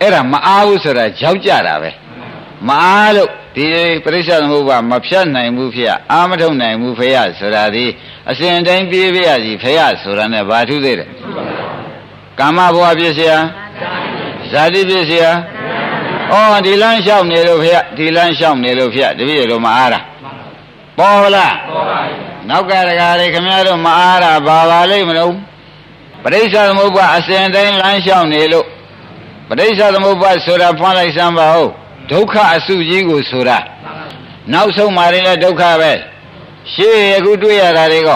အဲ့ဒါမအားဘူးဆိုတာရောက်ကြတာပဲ။မအားလို့ ဒီပရိစ္ဆေသမုပ္ပါမဖြတ်နိုင်ဘူးဖေ။အာမထုံနိုင်ဘူးဖေ။ဆိုတာဒီအစဉ်တိုင်းပြေးပြရစီဖေ။ဆိုတာနဲ့ဘာထူးသေးတယ်။ကာမဘဝပြည့်စရာဇာတိပြည့်စရာဩဒီလမ်းလျှောက်နေလို့ဖေ။ဒီလမ်းလျှောက်နေလို့ဖေ။တပည့်တော်မအားတာပေါ်လားပေါ်ပါပြီနောက်ကတကားတွေခင်ဗျားတို့မအားတာဘာပါလိမ့်မလို့ပရိစ္ဆသမုပ္ပါအစဉ်တိုင်းလမ်းလျှောက်နေလို့ပရိစ္ဆသမုပ္ပါဆိုတာဖွင့်လိုက်စမ်းပါဦး ဒုက္ခအစုကြီးကိုဆိုတာနောက်ဆုံးမှာလည်းဒုက္ခပဲရှေ့အခုတွေ့ရတာတွေက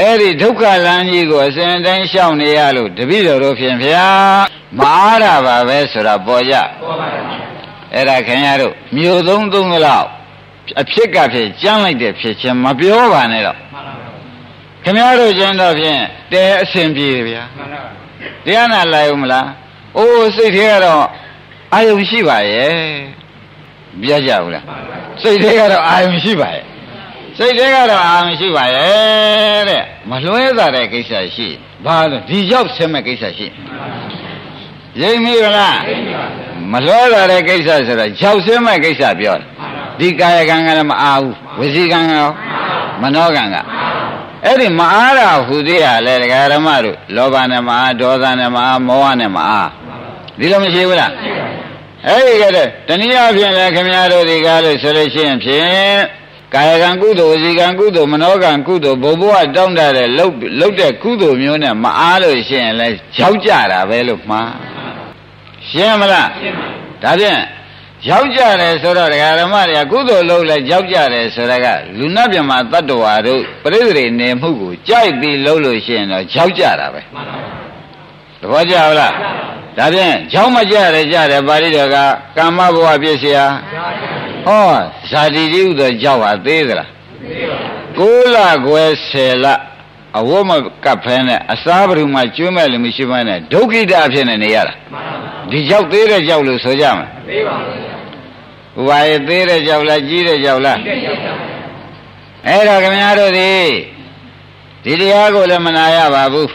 အဲ့ဒီဒုက္ခလမ်းကြီးကိုအစဉ်တိုင်းရှောင်နေရလို့တပည့်တော်တို့ဖြင့်ဗျာမအားတာပါပဲဆိုတာပေါ်ကြပေါ်ပါပါအဲ့ဒါခင်ဗျားတို့မြို့သုံးသုံးလောက်အဖြစ်ကဖြစ်ကြမ်းလိုက်တဲ့ဖြစ်ချင်းမပြောပါနဲ့တော့ခင်ဗျားတို့ကျင်းတော့ဖြင့်တဲအဆင်ပြေဗျာတရားနာလိုက်ဦးမလားအိုးစိတ်ထဲကတော့ အာယုံရှိပါရဲ့ပြကြဘူးလားစိတ်ထဲကတော့အာယုံရှိပါရဲ့စိတ်ထဲကတော့အာယုံရှိပါရဲ့တဲ့မလွဲတာတဲ့ကိစ္စရှိဘာလို့ဒီရောက်ဆင်းမဲ့ကိစ္စရှိရိပ်မိလားမလွဲတာတဲ့ကိစ္စဆိုတော့ရောက်ဆင်းမဲ့ကိစ္စပြောတယ်ဒီကာယကံကလည်းမအားဘူးဝစီကံကရောမနောကံကအဲ့ဒီမအားတာဟူသေးရလဲဒကာရမတို့လောဘနဲ့မအားဒေါသနဲ့မအားမောဟနဲ့မအား ဒီလိုမရှိဘူးလားအဲ့ဒီကတည်းတနည်းအားဖြင့်လည်းခင်ဗျားတို့ဒီကားလို့ဆိုလို့ရှိရင်ဖြင့်ကာယကံကုသိုလ်ဝစီကံကုသိုလ်မနောကံကုသိုလ်ဘုဘဝတောင်းတတဲ့လှုပ်လှုပ်တဲ့ကုသိုလ်မျိုးနဲ့မအားလို့ရှိရင်လည်းရောက်ကြတာပဲလို့မှားရှင်းမလားရှင်းပါဒါဖြင့်ရောက်ကြတယ်ဆိုတော့ဒကာဓမ္မတွေကကုသိုလ်လုပ်လဲရောက်ကြတယ်ဆိုတာကလူနာပြမတတ္တဝါတို့ပြိဿတွေနေမှုကိုကြိုက်ပြီးလုပ်လို့ရှိရင်တော့ရောက်ကြတာပဲမှန်ပါပါသဘောကျလား ဒါဖြင့်ကြောင်းမကြရကြတယ်ပါဠိတော်ကကာမဘဝပြည့်စရာဟောဇာတိတိဥသောကြောက်ဟာသေးသလားကိုးလခွဲ10လအဝတ်မကပ်ဖဲနဲ့အစားဘုံမှာကျွေးမဲ့လူမရှိမနဲ့ဒုက္ခိတအဖြစ်နဲ့နေရတာဒီကြောက်သေးတဲ့ကြောက်လို့ဆိုကြမှာသေးပါဘူးဘာရဲ့သေးတဲ့ကြောက်လားကြီးတဲ့ကြောက်လားအဲ့တော့ခင်ဗျားတို့ဒီဒီတရားကိုလည်းမနာရပါဘူး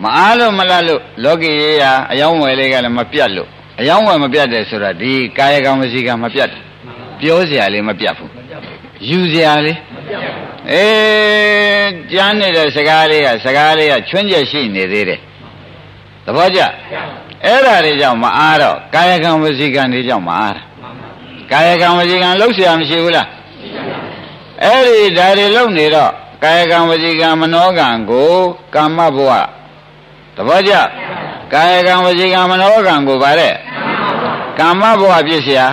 မအားလို့မလားလို့လောကီရေးရာအယောင်းဝယ်လေးကလည်းမပြတ်လို့အယောင်းဝယ်မပြတ်တယ်ဆိုတာဒီကာယကံမရှိကံမပြတ်ပြောစရာလေးမပြတ်ဘူးယူစရာလေးအေးကြားနေတဲ့စကားလေးကစကားလေးကချွင်းချက်ရှိနေသေးတယ်သဘောကျအဲ့ဒါတွေကြောင့်မအားတော့ကာယကံဝစီကံတွေကြောင့်မအားတာကာယကံဝစီကံလှုပ်ရှားမရှိဘူးလားအဲ့ဒီဒါတွေလှုပ်နေတော့ကာယကံဝစီကံမနောကံကိုကာမဘဝ သဘောကျကာယကံဝစီကံမနောကံကိုဗါတဲ့ကာမဘဝဖြစ်เสีย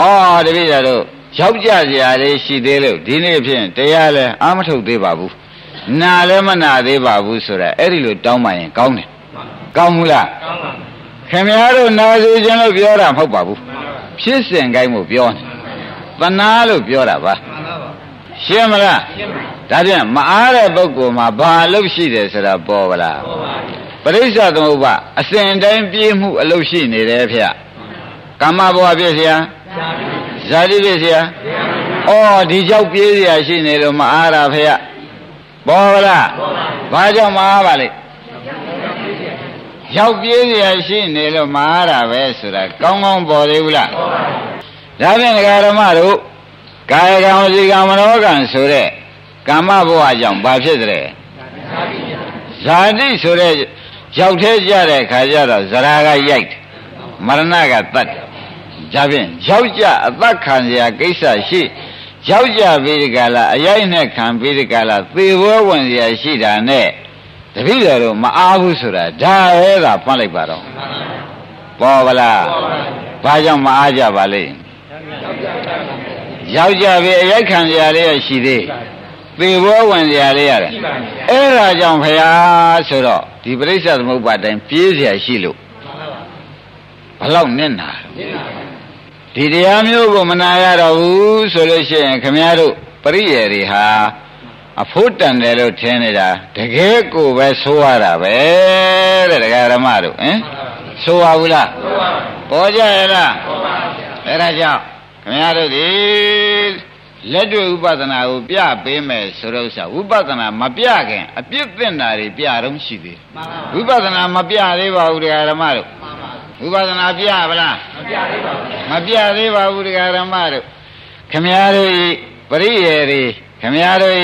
ဩတပည့်တော်တို့ရောက်ကြစရာလေးရှိသေးလို့ဒီနေ့ဖြင့်တရားလဲအာမထုတ်သေးပါဘူးနာလည်းမနာသေးပါဘူးဆိုတော့အဲ့ဒီလိုတောင်းမှရင်ကောင်းတယ်ကောင်းဘူးလားကောင်းပါခင်ဗျားတို့နာစီခြင်းလို့ပြောတာမဟုတ်ပါဘူးဖြစ်စဉ်ကိုင်းမှုပြောတယ်တနာလို့ပြောတာပါရှင်းမလား ဒါပြန်မအားတဲ့ပုဂ္ဂိုလ်မှာဘာလို့ရှိတယ်ဆိုတာပေါ်ပါလားပရိစ္ဆသမုပ္ပါအစဉ်တိုင်းပြေးမှုအလုပ်ရှိနေတယ်ဖေကာမဘဝပြည့်စရာဇာတိပြည့်စရာဩဒီကြောက်ပြေးစရာရှိနေလို့မအားတာဖေပေါ်ပါလားဘာကြောင့်မအားပါလဲရောက်ပြေးစရာရှိနေလို့မအားတာပဲဆိုတာကောင်းကောင်းပေါ်သေးဘူးလားဒါဖြင့်ဓမ္မတို့ကာယကံဝစီကံမနောကံဆိုတဲ့ ကာမဘဝကြောင့်ဘာဖြစ်တဲ့ဇာတိဆိုတဲ့ရောက်သေးကြတဲ့ခါကျတော့ဇရာကရိုက်မရဏကတတ်ဒါဖြင့်ရောက်ကြအသက်ခံစရာကိစ္စရှိရောက်ကြပြီးဒီကလာအရိုက်နဲ့ခံပြီးဒီကလာသေဘောဝင်စရာရှိတာနဲ့တပည့်တော်တို့မအားဘူးဆိုတာဒါပဲသာဖတ်လိုက်ပါတော့ပေါ်ပါလားဘာကြောင့်မအားကြပါလိမ့်ယောက်ျားပဲအရိုက်ခံကြရလေးရှိသေး သေဘောဝင်စရာလေးရတယ်အဲ့ဒါကြောင့်ဖရာဆိုတော့ဒီပြိဿသမုပ္ပါဒ်တိုင်းပြေးစရာရှိလို့ဘလောက်နဲ့နာဒီတရားမျိုးကိုမနာရတော့ဘူးဆိုလို့ရှိရင်ခမည်းတော်ပရိယေတွေဟာအဖို့တန်တယ်လို့ထင်နေတာတကယ်ကိုပဲဆိုရတာပဲတဲ့ဒကာရမတို့ဟင်ဆိုရဘူးလားဆိုပါဘူးပေါ်ကြရလားပေါ်ပါဗျာအဲ့ဒါကြောင့်ခမည်းတော်ဒီ လက်တွေ့ဥပဒနာကိုပြပေးမယ်ဆိုတော့ဆရာဝိပဿနာမပြခင်အပြစ်သင့်တာတွေပြတော့ရှိသေးတယ်ဝိပဿနာမပြသေးပါဘူးတရားဓမ္မတို့ဝိပဿနာပြပါလားမပြသေးပါဘူးမပြသေးပါဘူးတရားဓမ္မတို့ခင်ဗျားတို့ပရိယေတွေခင်ဗျားတို့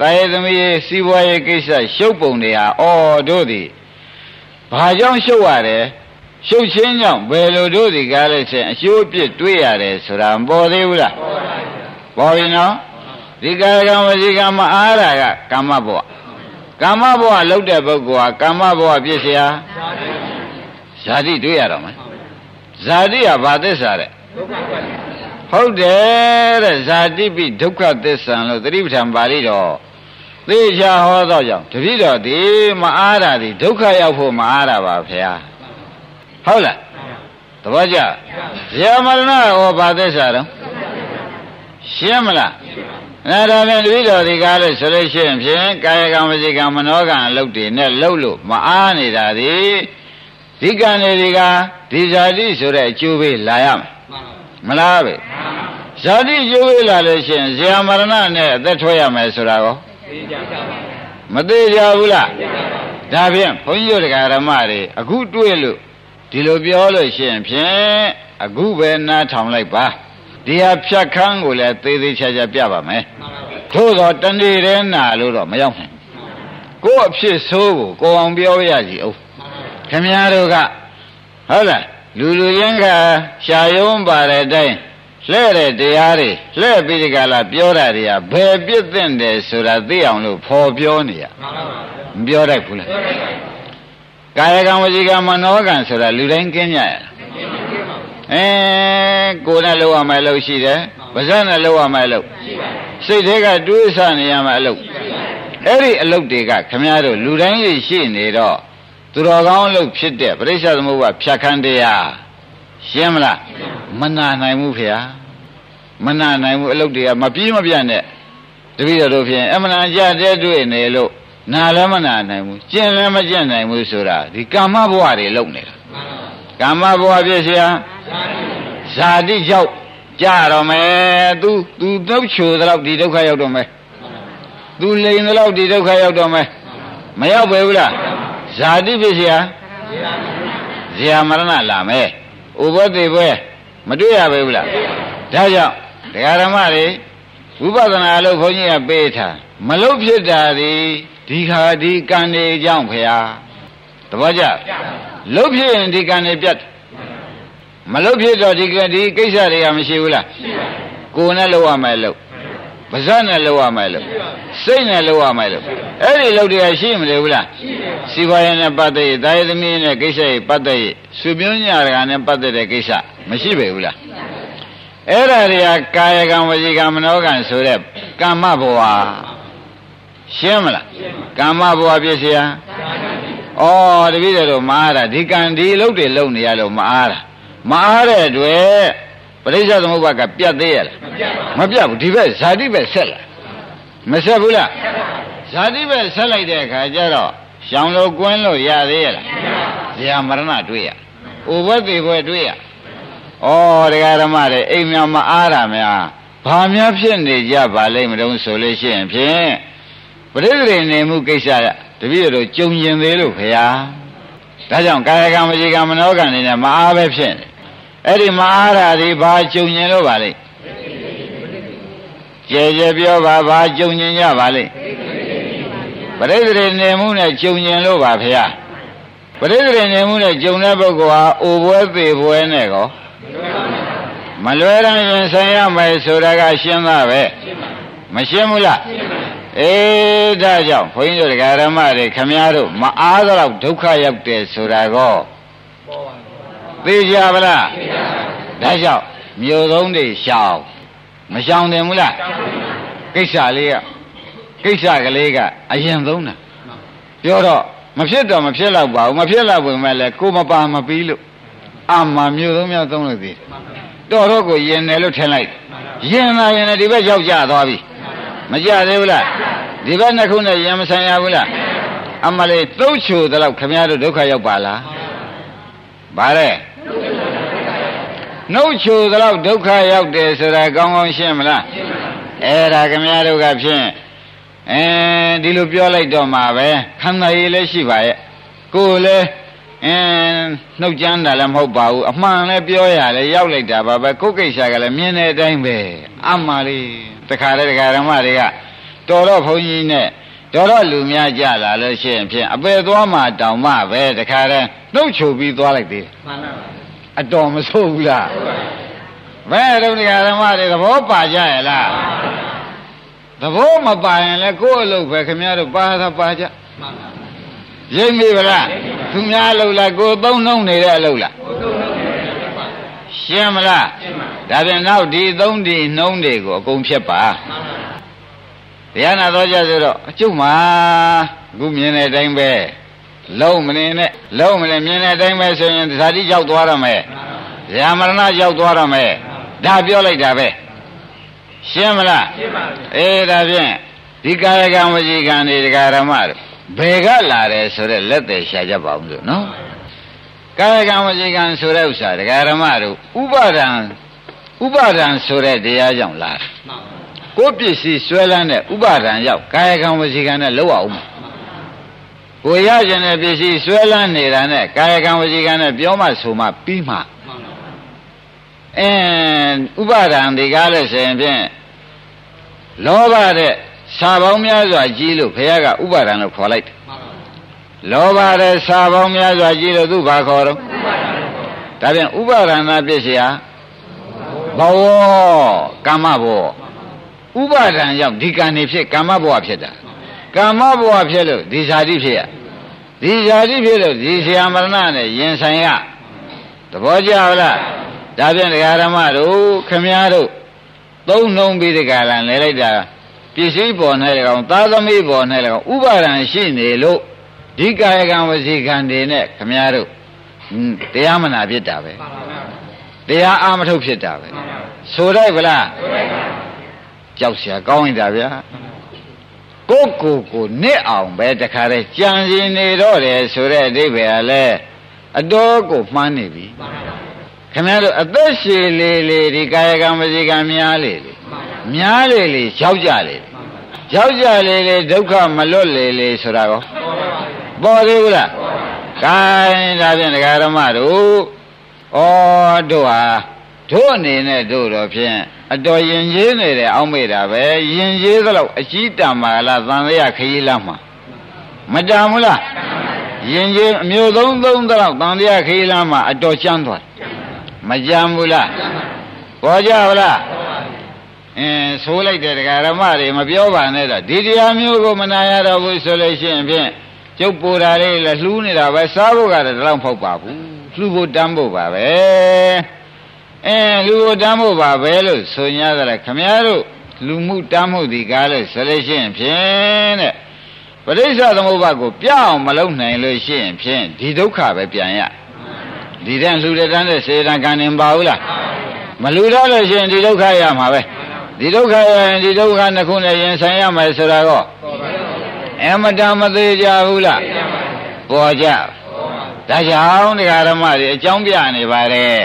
တာယေသမီးရေးစီးပွားရေးကိစ္စရှုပ်ပုံတွေဟာအော်တို့သည်ဘာကြောင့်ရှုပ်ရတယ်ရှုပ်ချင်းကြောင့်ဘယ်လိုတို့ဒီကားလို့ဆိုရင်အကျိုးအပြစ်တွေးရတယ်ဆိုတာမပေါ်သေးဘူးလားပေါ်ပြီ နော်ဒီကာယကံဝစီကံမအားတာကကာမဘဝကာမဘဝလောက်တဲ့ပုဂ္ဂိုလ်ဟာကာမဘဝပြည့်စရာဇာတိတွေးရတော့မယ်ဇာတိကဘာသစ္စာတဲ့ဟုတ်တယ်တဲ့ဇာတိပိဒုက္ခသစ္စာလို့သတိပဋ္ဌာန်ပါဠိတော်သေချာဟောတော့ကြောင့်တတိတော်ဒီမအားတာဒီဒုက္ခရောက်ဖို့မအားတာပါဗျာဟုတ်လားသဘောကျဇေမရဏဟောဘာသစ္စာတော့ ရှင်းမလားအဲ့ဒါနဲ့တပည့်တော်ဒီကားလို့ဆိုလို့ရှိရင်ဖြင့်ကာယကံဝစီကံမနောကံအလုပ်တွေနဲ့လှုပ်လို့မအားနေတာဒီဒီကံတွေဒီကဒီဇာတိဆိုတဲ့အကျိုးပေးလာရမယ်မလားပဲဇာတိကျိုးပေးလာလို့ရှိရင်ဇေမရဏနဲ့အသက်ထွက်ရမယ်ဆိုတာကောမသေးကြဘူးလားဒါဖြင့်ဘုန်းကြီးတို့တရားဓမ္မတွေအခုတွေ့လို့ဒီလိုပြောလို့ရှိရင်ဖြင့်အခုပဲနားထောင်လိုက်ပါ ဒီဟာဖြတ်ခန်းကိုလည်းသေးသေးချာချာပြပါမယ်ထို့တော့တနေ့တည်းနာလို့တော့မရောက်နိုင်ကိုယ့်အဖြစ်ဆိုးကိုကိုအောင်ပြောရစီအောင်ခင်ဗျားတို့ကဟုတ်လားလူလူချင်းကရှာယုံပါတဲ့အတိုင်းလှဲ့တဲ့တရားတွေလှဲ့ပြီးဒီကလာပြောတာတွေကဘယ်ပြစ်သင့်တယ်ဆိုတာသိအောင်လို့ဖော်ပြောနေရမပြောတတ်ဘူးလားကာယကံဝစီကံမနောကံဆိုတာလူတိုင်းကင်းကြရ အဲကိုယ်နဲ့လောက်ရမယ်လို့ရှိတယ်ပါးစပ်နဲ့လောက်ရမယ်လို့စိတ်ထဲကတွေးဆနေရမယ်အလုပ်အဲ့ဒီအလုပ်တွေကခမည်းတော်လူတိုင်းရှိနေတော့သူတော်ကောင်းအလုပ်ဖြစ်တဲ့ပရိစ္ဆေသမုပ္ပါဖြတ်ခန်းတရားရှင်းမလားမနာနိုင်ဘူးဖေဟာမနာနိုင်ဘူးအလုပ်တွေကမပြေးမပြတ်နဲ့တပည့်တော်တို့ဖြင့်အမှန်အကြတဲ့တွေ့နေလို့နာလည်းမနာနိုင်ဘူးကျင့်လည်းမကျင့်နိုင်ဘူးဆိုတာဒီကာမဘဝတွေလုံနေတာ ကာမဘဝဖြစ်เสียဇာတိရောက်ကြတော့မယ် तू तू တုတ်ချိုတော့ဒီဒုက္ခရောက်တော့မယ် तू လိန်တော့ဒီဒုက္ခရောက်တော့မယ်မရောက်ပဲဘူးလားဇာတိဖြစ်เสียဇ ဇာမရဏလာမယ်ဥပတိပွဲမတွေ့ရပဲဘူးလားဒါကြောင့်ဒကာဓမ္မတွေဝိပဿနာလို့ဘုန်းကြီးကပေးထားမလုတ်ဖြစ်တာဒီဒီခါဒီကံတွေကြောင့်ဖရာတပည့်ကြ လုတ်ဖြစ်ရင်ဒီကံတွေပြတ်မလုတ်ဖြစ်တော့ဒီကဒီကိစ္စတွေကမရှိဘူးလားကိုယ်နဲ့လောက်ရမယ်လို့ပါဇက်နဲ့လောက်ရမယ်လို့စိတ်နဲ့လောက်ရမယ်လို့အဲ့ဒီလောက်တွေကရှိမလဲဘူးလားစီပွားရေးနဲ့ပတ်သက်ရေးတာယသမီးနဲ့ကိစ္စရေးပတ်သက်ရေးဆွေမျိုးညာရကနဲ့ပတ်သက်တဲ့ကိစ္စမရှိပေဘူးလားအဲ့ဒါတွေကကာယကံဝစီကံမနောကံဆိုတဲ့ကမ္မဘဝရှင်းမလားကမ္မဘဝပြည့်စရာ ဩတပည့်တော်မအားတာဒီကံဒီအလုပ်တွေလုပ်နေရလို့မအားတာမအားတဲ့အတွက်ပရိစ္ဆေသမုပ္ပါကပြတ်သေးရလားမပြတ်ဘူးဒီဘက်ဇာတိဘက်ဆက်လာမဆက်ဘူးလားဇာတိဘက်ဆက်လိုက်တဲ့အခါကျတော့ရှောင်လို့ကွင်းလို့ရသေးရလားဇာမရဏတွေ့ရဥပတိဘွယ်တွေ့ရဩတရားဓမ္မတွေအိမ်များမအားတာများဘာများဖြစ်နေကြပါလိမ့်မလို့ဆိုလို့ရှိရင်ဖြင့်ပရိသေနေမှုကိစ္စက တပည့်တို့ကြုံကျင်သေးလို့ခင်ဗျာဒါကြောင့်ကာယကံဝစီကံမနောကံနေနဲ့မအားပဲဖြစ်နေအဲ့ဒီမအားတာဒီဘာကြုံကျင်လို့ပါလိမ့်ကြဲကြဲပြောပါဘာကြုံကျင်ကြပါလိမ့်ပရိသေနေမှုနဲ့ကြုံကျင်လို့ပါဖေ။ပရိသေနေမှုနဲ့ကြုံတဲ့ပုဂ္ဂိုလ်ဟာအိုပွဲသေးပွဲနဲ့ကောမလွယ်ရရင်ဆိုင်ရမယ်ဆိုတာကရှင်းသားပဲမရှင်းဘူးလား အေးဒါကြောင့်ဘုန်းကြီးတို့ဓမ္မတွေခမည်းတော်မအားတော့ဒုက္ခရောက်တယ်ဆိုတာကောသိကြပါလားဒါကြောင့်မြို့သုံးတွေရှောင်မရှောင်တယ်ဘူးလားကိစ္စလေးကကိစ္စကလေးကအရင်သုံးတာပြောတော့မဖြစ်တော့မဖြစ်တော့ပါဘူးမဖြစ်တော့ဘူးမဲ့လေကိုမပါမပြီးလို့အမှမြို့သုံးများသုံးလို့သေးတော်တော့ကိုယင်တယ်လို့ထင်လိုက်ယင်လာရင်လည်းဒီဘက်ရောက်ကြသွားပြီ မကြသေးဘူးလားဒီဘက်နှစ်ခုနဲ့ယင်မဆိုင်ရဘူးလားအမလေးသုံးချိုတော့ခမရတို့ဒုက္ခရောက်ပါလားဗါတဲ့နှုတ်ချိုတော့ဒုက္ခရောက်တယ်ဆိုတာကောင်းကောင်းရှင်းမလားအဲ့ဒါခမရတို့ကဖြင့်အဲဒီလိုပြောလိုက်တော့မှပဲခန္ဓာရည်လည်းရှိပါရဲ့ကိုယ်လည်း အင်းနှုတ်ကြမ်းတာလည်းမဟုတ်ပါဘူးအမှန်လည်းပြောရလဲရောက်လိုက်တာပါပဲကိုယ်ကိစ္စကလည်းမြင်တဲ့အတိုင်းပဲအမှန်လေးတခါတည်းတခါဓမ္မတွေကတော်တော့ဘုန်းကြီးနဲ့တော်တော့လူများကြလာလို့ရှိရင်ဖြင့်အပေသွားမှတောင်မှပဲတခါတည်းနှုတ်ချုပ်ပြီးသွားလိုက်သေးတယ်မှန်ပါအတော်မဆိုးဘူးလားဘယ်တော့ဒီဓမ္မတွေသဘောပါကြရဲ့လားသဘောမပါရင်လည်းကိုယ့်အလုပ်ပဲခင်ဗျားတို့ပါသာပါကြမှန်ပါ ရိပ်မိဗလားသူများအလုပ်လားကိုယ်သုံးနှုံနေတဲ့အလုပ်လားရှင်းမလားဒါပြန်နောက်ဒီသုံးဒီနှုံးတွေကိုအကုန်ဖြတ်ပါတရားနာတော်ကြဆိုတော့အကျုပ်မှာအခုမြင်တဲ့အတိုင်းပဲလုံးမနေနဲ့လုံးမနေမြင်တဲ့အတိုင်းပဲဆိုရင်ဇာတိရောက်သွားရမယ်ဇာမရဏရောက်သွားရမယ်ဒါပြောလိုက်တာပဲရှင်းမလားရှင်းပါပြီအေးဒါဖြင့်ဒီကာယကံဝစီကံတွေဒကာရမတို့ ဘယ်ကလာတယ်ဆိုတော့လက်သေးရှာကြပါဦးလို့နော်ကာယကံဝစီကံဆိုတဲ့ဥစ္စာဒကာရမတို့ဥပါဒံဥပါဒံဆိုတဲ့တရားကြောင့်လာတယ်ကိုပစ္စည်းဆွဲလန်းတဲ့ဥပါဒံရောက်ကာယကံဝစီကံနဲ့လောက်အောင်ကိုရကျင်တဲ့ပစ္စည်းဆွဲလန်းနေတာနဲ့ကာယကံဝစီကံနဲ့ပြောမှဆိုမှပြီးမှအင်းဥပါဒံဒီကားလို့ဆိုရင်ဖြင့်လောဘတဲ့ စာပေါင်းများစွာကြီးလို့ဘုရားကဥပါဒံလို့ခေါ်လိုက်တယ်လောဘတဲ့စာပေါင်းများစွာကြီးလို့သူဘာခေါ်တော့ဒါပြန်ဥပါဒနာပြည့်စရာဘဝကမ္မဘောဥပါဒံရောက်ဒီကံနေဖြစ်ကမ္မဘဝဖြစ်တာကမ္မဘဝဖြစ်လို့ဒီဇာတိဖြစ်ရဒီဇာတိဖြစ်လို့ဒီဆရာမရဏနဲ့ရင်ဆိုင်ရသဘောကျလားဒါပြန်ဒကာရမတို့ခမည်းတော်သုံးနှုံပြီးဒီကလာလဲလိုက်တာ ပစ္စည်းပေါ်၌လည်းကောင်သာသမီပေါ်၌လည်းကောင်ဥပါဒံရှိနေလို့ဒီကာယကံဝစီကံတွေနဲ့ခမည်းတော်တရားမနာဖြစ်တာပဲတရားအာမထုတ်ဖြစ်တာပဲဆိုလိုက်ဗလားကြောက်เสียကောင်းရင်တာဗျာကိုကိုကိုနစ်အောင်ပဲတခါတည်းကြံစည်နေတော့တယ်ဆိုတဲ့အဓိပ္ပာယ်ကလည်းအတော်ကိုမှန်းနေပြီခင်ဗျားတို့အသက်ရှည်လေလေဒီကာယကံဝစီကံများလေလေ များလေလေရောက်ကြလေရောက်ကြလေလေဒုက္ခမလွတ်လေလေဆိုတာကောပေါ်သေးဘူးလားကဲဒါဖြင့်ဒကာရမတို့ဩတို့ဟာတို့အနေနဲ့တို့တော့ဖြင့်အတော်ရင်ကြီးနေတယ်အောက်မေ့တာပဲရင်ကြီးသလောက်အကြီးတံမာလားသံဃာခရီးလားမှာမတန်ဘူးလားရင်ကြီးအမျိုးသုံးသုံးသလောက်သံဃာခရီးလားမှာအတော်ကျမ်းသွားမကြမ်းဘူးလားပေါ်ကြပါလား အင်းဆိုးလိုက်တဲ့ဒကာရမတွေမပြောပါနဲ့တော့ဒီတရားမျိုးကိုမနာရတော့ဘူးဆိုလို့ရှိရင်ဖြင့်ကျုပ်ပူတာလေးလည်းလှူးနေတာပဲစားဖို့ကတော့တော့ဖောက်ပါဘူးလှူဖို့တမ်းဖို့ပါပဲအဲလူကိုတမ်းဖို့ပါပဲလို့ဆို냐ကြတယ်ခမည်းတော်လူမှုတမ်းမှုဒီကားလို့ဆိုလို့ရှိရင်ဖြင့်တဲ့ပရိစ္ဆသမုပ္ပါကိုပြအောင်မလုပ်နိုင်လို့ရှိရင်ဖြင့်ဒီဒုက္ခပဲပြန်ရဒီတဲ့လှူတဲ့တန်းတဲ့စေတံကံနေပါဘူးလားမလှူတော့လို့ရှိရင်ဒီဒုက္ခရမှာပဲ ဒီဒုက္ခရရင်ဒီဒုက္ခနှစ်ခုနဲ့ရင်ဆိုင်ရမယ်ဆိုတာကောအမတမသေးကြဘူးလားပေါ်ကြဒါကြောင့်တရားဓမ္မတွေအကြောင်းပြနေပါတယ်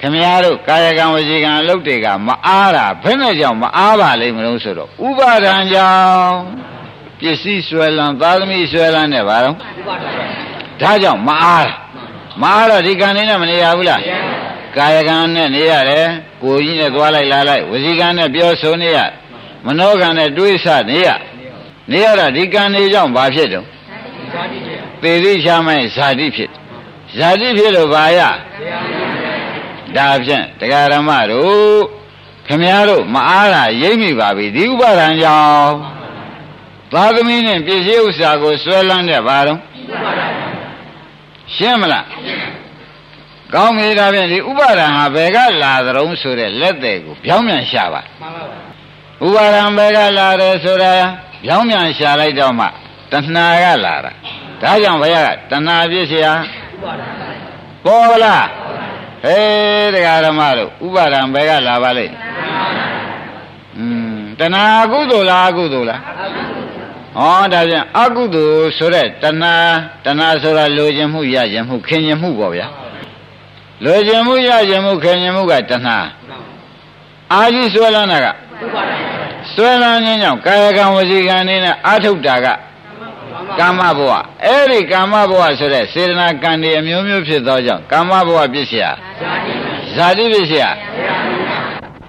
ခမည်းတော်ကာယကံဝစီကံအလုပ်တွေကမအားတာဘယ်နဲ့ကြောင့်မအားပါလိမ့်မလို့ဆိုတော့ဥပါဒံကြောင့်ပစ္စည်းဆွဲလန်းသာသမီဆွဲလန်းနဲ့ဘာလို့ဒါကြောင့်မအားတာမအားတော့ဒီကံလေးနဲ့မနေရဘူးလား ကာယကံနဲ့နေရတယ်ကိုယ်ကြီးနဲ့သွားလိုက်လာလိုက်ဝစီကံနဲ့ပြောဆိုနေရမနောကံနဲ့တွေးဆနေရနေရတာဒီကံလေးကြောင့်ဘာဖြစ်တော့သေသိချမ်းမဲ့ဇာတိဖြစ်ဇာတိဖြစ်လို့ဘာရဒါဖြင့်တရားဓမ္မတို့ခမည်းတော်မအားတာရိပ်မိပါပြီဒီဥပါဒံကြောင့်သာသမီနဲ့ပြည့်စည်ဥစ္စာကိုဆွဲလန်းတဲ့ဘာတော့ရှင်းမလား ကောင်းပြီဒါဖြင့်ဒီဥပါဒံဟာဘယ်ကလာသရုံးဆိုတဲ့လက်သေးကိုပြောင်းပြန်ရှာပါမှန်ပါပါဥပါဒံဘယ်ကလာတယ်ဆိုတာပြောင်းပြန်ရှာလိုက်တော့မှတဏှာကလာတာဒါကြောင့်ဘုရားကတဏှာပြည့်စရာပေါ်လားဟေးတရားဓမ္မတို့ဥပါဒံဘယ်ကလာပါလိမ့်อืมတဏှာကုသိုလ်လားအကုသိုလ်လားဟောဒါပြန်အကုသိုလ်ဆိုတဲ့တဏှာတဏှာဆိုတာလိုချင်မှုရချင်မှုခင်ချင်မှုပေါ့ဗျာ လိုချင်မှုရချင်မှုခင်ချင်မှုကတဏှာအာကြီးဆွဲလန်းတာကဆွဲလန်းခြင်းကြောင့်ကာယကံဝစီကံနေနဲ့အာထုတ်တာကကာမဘဝအဲ့ဒီကာမဘဝဆိုတဲ့စေတနာကံတွေအမျိုးမျိုးဖြစ်သောကြောင့်ကာမဘဝပြည့်เสียဇာတိပြည့်เสีย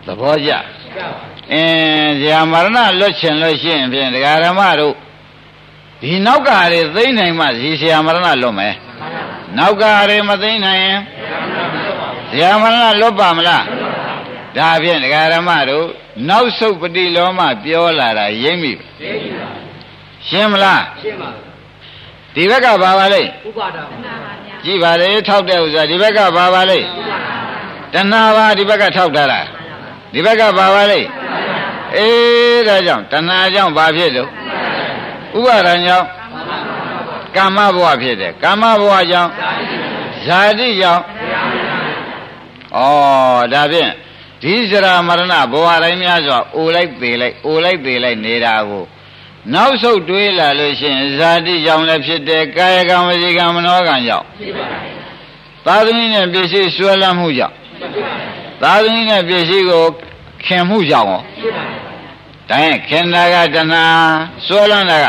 သဘောကျအင်းဇာမရဏလွတ်ချင်လို့ရှိရင်ဖြင့်ဒကာရမတို့ဒီနောက်ကတွေသိမ့်နိုင်မှဇီဆရာမရဏလွတ်မယ်နောက်ကတွေမသိမ့်နိုင်ရင် ဇာမရဏလွတ်ပါမလားဒါဖြင့်ဒကာရမတို့နောက်ဆုတ်ပฏิလောမပြောလာတာရိမ့်ပြီရှင်းမလားရှင်းပါဒီဘက်ကဘာပါလိမ့်ဥပါဒာကြည့်ပါလေထောက်တဲ့ဥစ္စာဒီဘက်ကဘာပါလိမ့်တဏှာပါဒီဘက်ကထောက်ထားတာဒီဘက်ကဘာပါလိမ့်အေးဒါကြောင့်တဏှာကြောင့်ဘာဖြစ်လို့ဥပါဒံကြောင့်ကာမဘဝဖြစ်တယ်ကာမဘဝကြောင့်ဇာတိကြောင့် ဩဒါဖြင့်ဒီစရာမရဏဘဝတိုင်းများစွာအိုလိုက်သေးလိုက်အိုလိုက်သေးလိုက်နေတာကိုနောက်ဆုတ်တွေးလာလို့ရှိရင်ဇာတိကြောင့်လည်းဖြစ်တယ်ကာယကံဝစီကံမနောကံကြောင့်သာသမီနဲ့ပစ္စည်းဆွဲလမ်းမှုကြောင့်သာသမီနဲ့ပစ္စည်းကိုခင်မှုကြောင့်ရောတိုင်းခင်တာကတဏှာဆွဲလမ်းတာက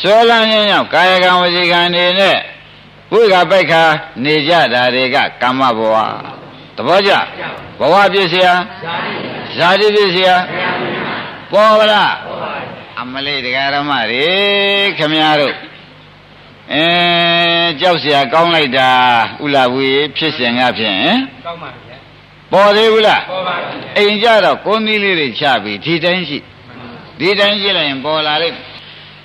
ဆွဲလမ်းခြင်းကြောင့်ကာယကံဝစီကံနေနဲ့ ဝိကပိုက်ခါနေကြတာတွေကကမ္မဘဝသဘောကျဘဝပြည့်စရာဇာတိပြည့်စရာပေါ်ပါလားအမလေးတရားဓမ္မတွေခမများတို့အဲကြောက်เสียကောင်းလိုက်တာဥလာဝေဖြစ်စဉ်ကဖြင့်ကောင်းပါဗျာပေါ်သေးဘူးလားပေါ်ပါဗျာအိမ်ကြတော့ကိုင်းသီးလေးတွေချပြီးဒီတိုင်းရှိဒီတိုင်းရှိလိုက်ရင်ပေါ်လာလိမ့်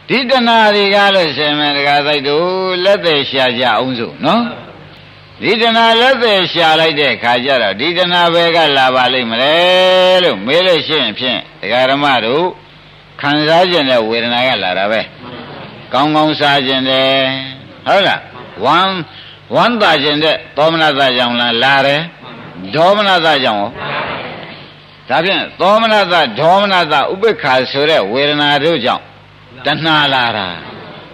ဒီတဏှာတွေကလို့ရှင်မယ်တရားသိုက်တို့လက်သေးရှာကြအောင်စို့နော်ဒီတဏှာလက်သေးရှာလိုက်တဲ့ခါကျတော့ဒီတဏှာဘယ်ကလာပါလိမ့်မလဲလို့မေးလို့ရှိရင်ဖြင့်တရားဓမ္မတို့ခံစားခြင်းတဲ့ဝေဒနာကလာတာပဲကောင်းကောင်းစားခြင်းတဲ့ဟုတ်လားဝမ်းဝမ်းသာခြင်းတဲ့သောမနသကြောင့်လားလာတယ်ဒေါမနသကြောင့်ရောဒါဖြင့်သောမနသဒေါမနသဥပိ္ပခာဆိုတဲ့ဝေဒနာတို့ကြောင့် တဏှာလာတာ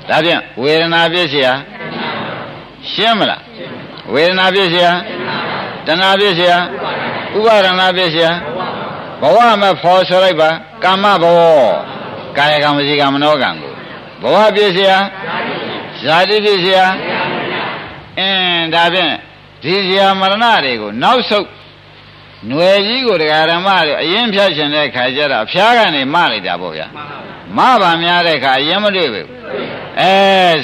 ဒါဖြင့်ဝေဒနာပြည့်เสียရှင်းမလားဝေဒနာပြည့်เสียတဏှာပြည့်เสียဥပါဒနာပြည့်เสียဘဝမှာဖော်ဆိုလိုက်ပါကာမဘဝကာယကံဝစီကံမနောကံကိုဘဝပြည့်စရာဇာတိပြည့်စရာ အင်းဒါဖြင့်ဒီဇာမရဏတွေကိုနောက်ဆုတ် ຫນွယ်ကြီးကိုတရားဓမ္မတွေအရင်ဖြတ်ရှင်တဲ့ခါကျတော့ဖျားကနေမလိုက်တာပေါ့ဗျာမပါများတဲ့ခါအရင်မတွေ့ဘူးအဲ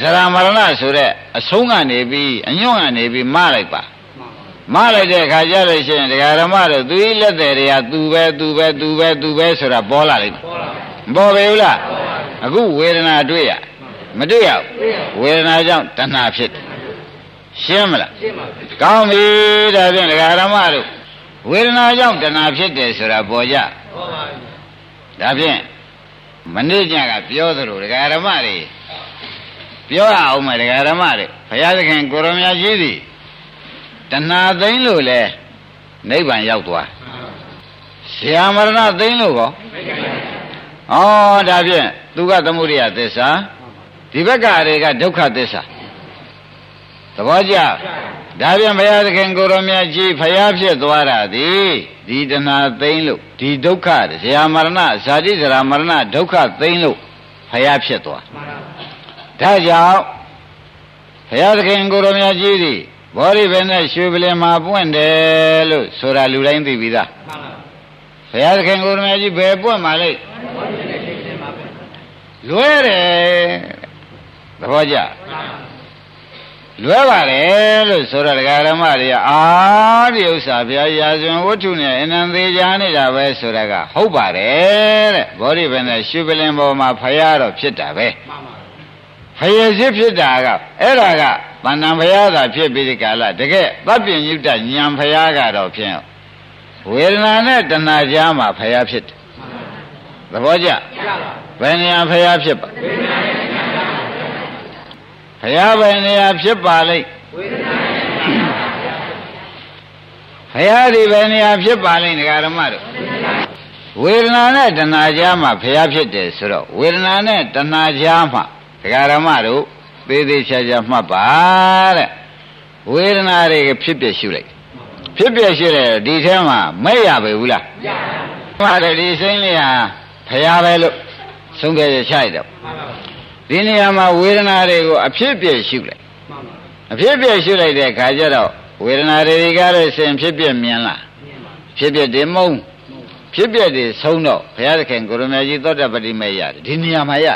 ဇရာမရဏဆိုတဲ့အဆုံးကနေပြီးအညွန့်ကနေပြီးမလိုက်ပါမလိုက်တဲ့ခါကျလို့ရှိရင်တရားဓမ္မတို့သူဤလက်တယ်တွေကသူပဲသူပဲသူပဲသူပဲဆိုတာပေါ်လာလိမ့်မယ်ပေါ်ပြီလားအခုဝေဒနာတွေ့ရမတွေ့ရဝေဒနာကြောင့်တဏှာဖြစ်တယ်ရှင်းမလားရှင်းပါပြီကောင်းပြီဒါဖြင့်ဒကာရမတို့ ဝေဒနာကြောင့်တဏှာဖြစ်တယ်ဆိုတာပေါ်ကြပေါ်ပါပြီဒါဖြင့်မနေ့ညကပြောသလိုဒကာရမတွေပြောရအောင်မယ်ဒကာရမတွေဘုရားသခင်ကိုရမကြီးသည်တဏှာသိမ့်လို့လဲနိဗ္ဗာန်ရောက်သွားဆရာမရဏသိမ့်လို့ကောဩဒါဖြင့်သူကသမုဒိယသစ္စာဒီဘက်ကတွေကဒုက္ခသစ္စာသဘောကျ ဒါပြန်ဘုရားသခင်ကိုရောမြတ်ကြီးဖျားဖြစ်သွားတာဒီဒီတဏှာသိမ့်လို့ဒီဒုက္ခဇရာမရဏဇာတိဇရာမရဏဒုက္ခသိမ့်လို့ဖျားဖြစ်သွားဒါကြောင့်ဘုရားသခင်ကိုရောမြတ်ကြီးဒီဘောရိဘယ်နဲ့ရွှေပလင်မှာပွင့်တယ်လို့ဆိုတာလူတိုင်းသိပြီသားဘုရားသခင်ကိုရောမြတ်ကြီးဘယ်ပွင့်မှာလဲလွဲတယ်သဘောကျ လွဲပါတယ်လို့ဆိုတော့ဒကာရမတွေကအာဒီဥစ္စာဘုရားရာဇဝင်ဝတ္ထုနဲ့အနန္သေးချာနေတာပဲဆိုတာကဟုတ်ပါတယ်တဲ့ဘောဓိဘယ်နဲ့ရှုပလင်ပေါ်မှာဖရာတော့ဖြစ်တာပဲဖယေစစ်ဖြစ်တာကအဲ့ဒါကတဏ္ဍဘုရားသာဖြစ်ပြီးဒီကာလတကယ်သဗ္ဗညုတဉာဏ်ဘုရားကတော့ဖြင့်ဝေဒနာနဲ့တဏှာကြားမှာဖရာဖြစ်တယ်သဘောကျဘယ်နေရာဖရာဖြစ်ပါဝေဒနာနဲ့ ဘုရားပဲနေရာဖြစ်ပါလိမ့်ဝေဒနာဘုရားဒီပဲနေရာဖြစ်ပါလိမ့်ဒကာဓမ္မတို့ဝေဒနာနဲ့တဏှာကြားမှာဘုရားဖြစ်တယ်ဆိုတော့ဝေဒနာနဲ့တဏှာကြားမှာဒကာဓမ္မတို့သေးသေးချာချာမှတ်ပါတဲ့ဝေဒနာတွေကဖြစ်ပြရှုလိုက်ဖြစ်ပြရှုတယ်ဒီထဲမှာမဲ့ရပဲဘူးလားမရပါဘူးပါတယ်ဒီစိမ့်လေးဟာဘုရားပဲလို့ဆုံးဖြတ်ရချလိုက်တော့ ဒီနေရာမှာဝေဒနာတွေကိုအဖြစ်ပြရှုလိုက်အဖြစ်ပြရှုလိုက်တဲ့ခါကျတော့ဝေဒနာတွေကတော့ဆင်ဖြစ်ပြမြင်လားဖြစ်ပြတယ်မုံဖြစ်ပြတယ်ဆုံးတော့ဘုရားသခင်ကိုရမကြီးသောတပတိမဲ့ရတယ်ဒီနေရာမှာရ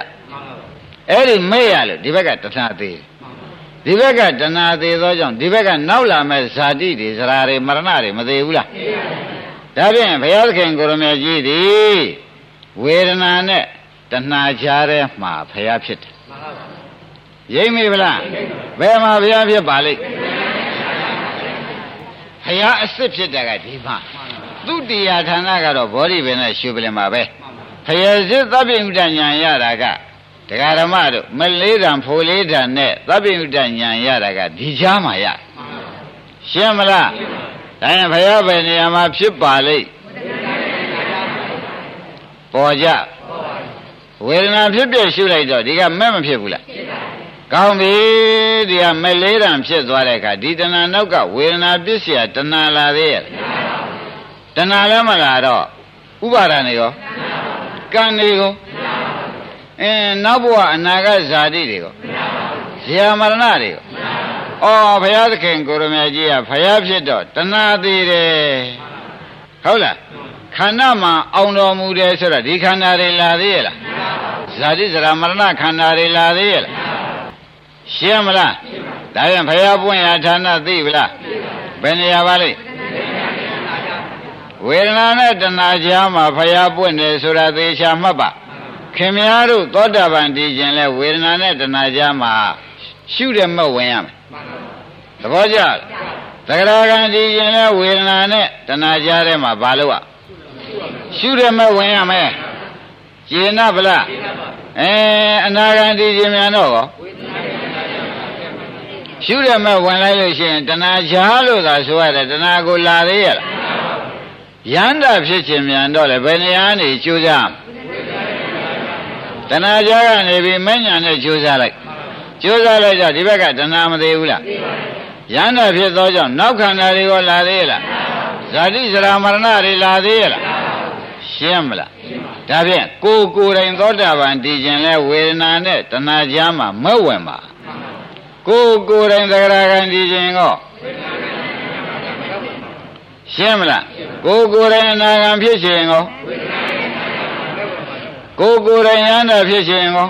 အဲ့ဒီမဲ့ရလို့ဒီဘက်ကတဏှာသေးဒီဘက်ကတဏှာသေးသောကြောင့်ဒီဘက်ကနောက်လာမဲ့ဇာတိတွေဇရာတွေမရဏတွေမသေးဘူးလားဒါဖြင့်ဘုရားသခင်ကိုရမကြီးဒီဝေဒနာနဲ့ တဏှာချားတဲ့မှာဖျားဖြစ်တယ်မှန်ပါပါရိမ့်မိဗလားဘယ်မှာဖျားဖြစ်ပါလိမ့်ဖျားအစ်စ်ဖြစ်တာကဒီမှာသူတရားဌာနကတော့ဘောဓိပင်နဲ့ရှုပလင်မှာပဲဖျားစစ်သဗ္ဗညုတညာရတာကတရားဓမ္မတို့မလေးတံဖိုလေးတံနဲ့သဗ္ဗညုတညာရတာကဒီချားမှာရရှင်းမလားဒါရင်ဘုရားပဲနေရာမှာဖြစ်ပါလိမ့်ပေါ်ကြ ဝေဒနာဖြစ်ဖြစ်ရှုလိုက်တော့ဒီကမဲ့မဖြစ်ဘူးလားဖြစ်ပါဘူးကောင်းပြီဒီကမဲ့လေးတံဖြစ်သွားတဲ့အခါဒီတဏှာနောက်ကဝေဒနာပစ္စယတဏှာလာသေးရဲ့တဏှာလည်းမလာတော့ဥပါဒဏ်တွေရောကံတွေရောအင်းနောက်ဘဝအနာဂတ်ဇာတိတွေရောဇာမရဏတွေရောအော်ဘုရားသခင်ကိုရမကြီးကဘုရားဖြစ်တော့တဏှာသေးတယ်ဟုတ်လားခန္ဓာမှာအောင်တော်မူတယ်ဆိုတော့ဒီခန္ဓာတွေလာသေးရဲ့လား ဇာတိဇရာမရဏခန္ဓာတွေလာသေးရဲ့လားရှင်းမလားဒါပြန်ဘုရားပွင့်ရာဌာနသိပြီလားဘယ်နေရာပါလိမ့်ဝေဒနာနဲ့တဏှာကြားမှာဘုရားပွင့်တယ်ဆိုတာသေချာမှတ်ပါခင်များတို့သောတာပန်တည်ခြင်းလဲဝေဒနာနဲ့တဏှာကြားမှာရှုတယ်မဲ့ဝင်ရမယ်သဘောကျလားသဂရကံတည်ခြင်းလဲဝေဒနာနဲ့တဏှာကြားထဲမှာဘာလို့อ่ะရှုရမဲ့ဝင်ရမယ် ကျေနပ်ဗလားအဲအနာဂံတည်ခြင်းများတော့ရောရှုရမဲ့ဝင်လိုက်လို့ရှိရင်တဏှာချားလို့သာဆိုရတယ်တဏှာကိုလာသေးရလားရန္တာဖြစ်ခြင်းမြန်တော့လေဘယ်နေရာနေကြိုးစားတဏှာချားကနေပြီးမညာနဲ့ကြိုးစားလိုက်ကြိုးစားလိုက်တော့ဒီဘက်ကတဏှာမသေးဘူးလားရန္တာဖြစ်သောကြောင့်နောက်ခန္ဓာတွေကလာသေးရလားဇာတိဇရာမရဏတွေလာသေးရလား ရှင်းမလားဒါဖြင့်ကိုကိုယ်တိုင်သောတာပန်တည်ခြင်းလဲဝေဒနာနဲ့တဏှာကြားမှာမဝင်ပါကိုကိုယ်တိုင်သဂရကံဒီခြင်းကောရှင်းမလားကိုကိုယ်တိုင်အနာဂံဖြစ်ခြင်းကောကိုကိုယ်တိုင်ရဟန္တာဖြစ်ခြင်းကော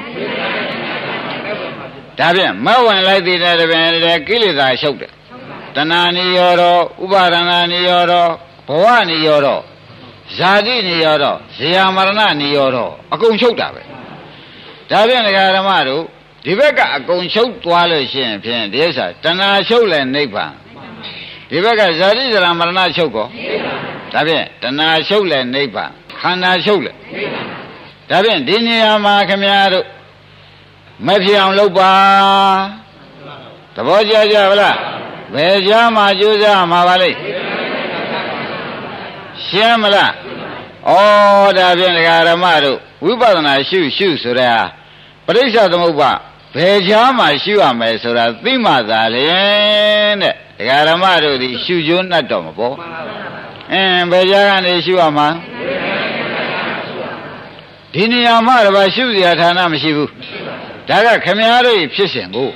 ဒါဖြင့်မဝင်လိုက်သေးတဲ့တပင်လေကိလေသာရှုပ်တယ်တဏှာနိရောဓဥပါဒနာနိရောဓဘဝနိရောဓ ဇာတိနိရောဓဇေယမရဏနိရောဓအကုန်ချုပ်တာပဲဒါဖြင့်ဒကာဓမ္မတို့ဒီဘက်ကအကုန်ချုပ်သွားလို့ရှိရင်ဖြင့်ဒီဥစ္စာတဏှာချုပ်လဲနိဗ္ဗာန်ဒီဘက်ကဇာတိဇရာမရဏချုပ်ကောဒါဖြင့်တဏှာချုပ်လဲနိဗ္ဗာန်ခန္ဓာချုပ်လဲဒါဖြင့်ဒီနေရာမှာခမည်းတော်မဖြစ်အောင်လုပ်ပါသဘောကျကြဗလားဘယ်ကြားမှာကြိုးစားမှာပါလိမ့် ရှင်းမလားဩဒါဖြင့်ဒကာရမတို့ဝိပဿနာရှုရှုဆိုတဲ့ပရိစ္ဆသမုပ္ပါဘယ်ကြားမှာရှုရမယ်ဆိုတာသိမှသာလေတဲ့ဒကာရမတို့ဒီရှုကျိုးနှတ်တော့မပေါ့အင်းဘယ်ကြားကနေရှုရမှာဒီနေရာမှာတော့ရှုစရာဌာနမရှိဘူးဒါကခမည်းတော်ဖြစ်စဉ်ကို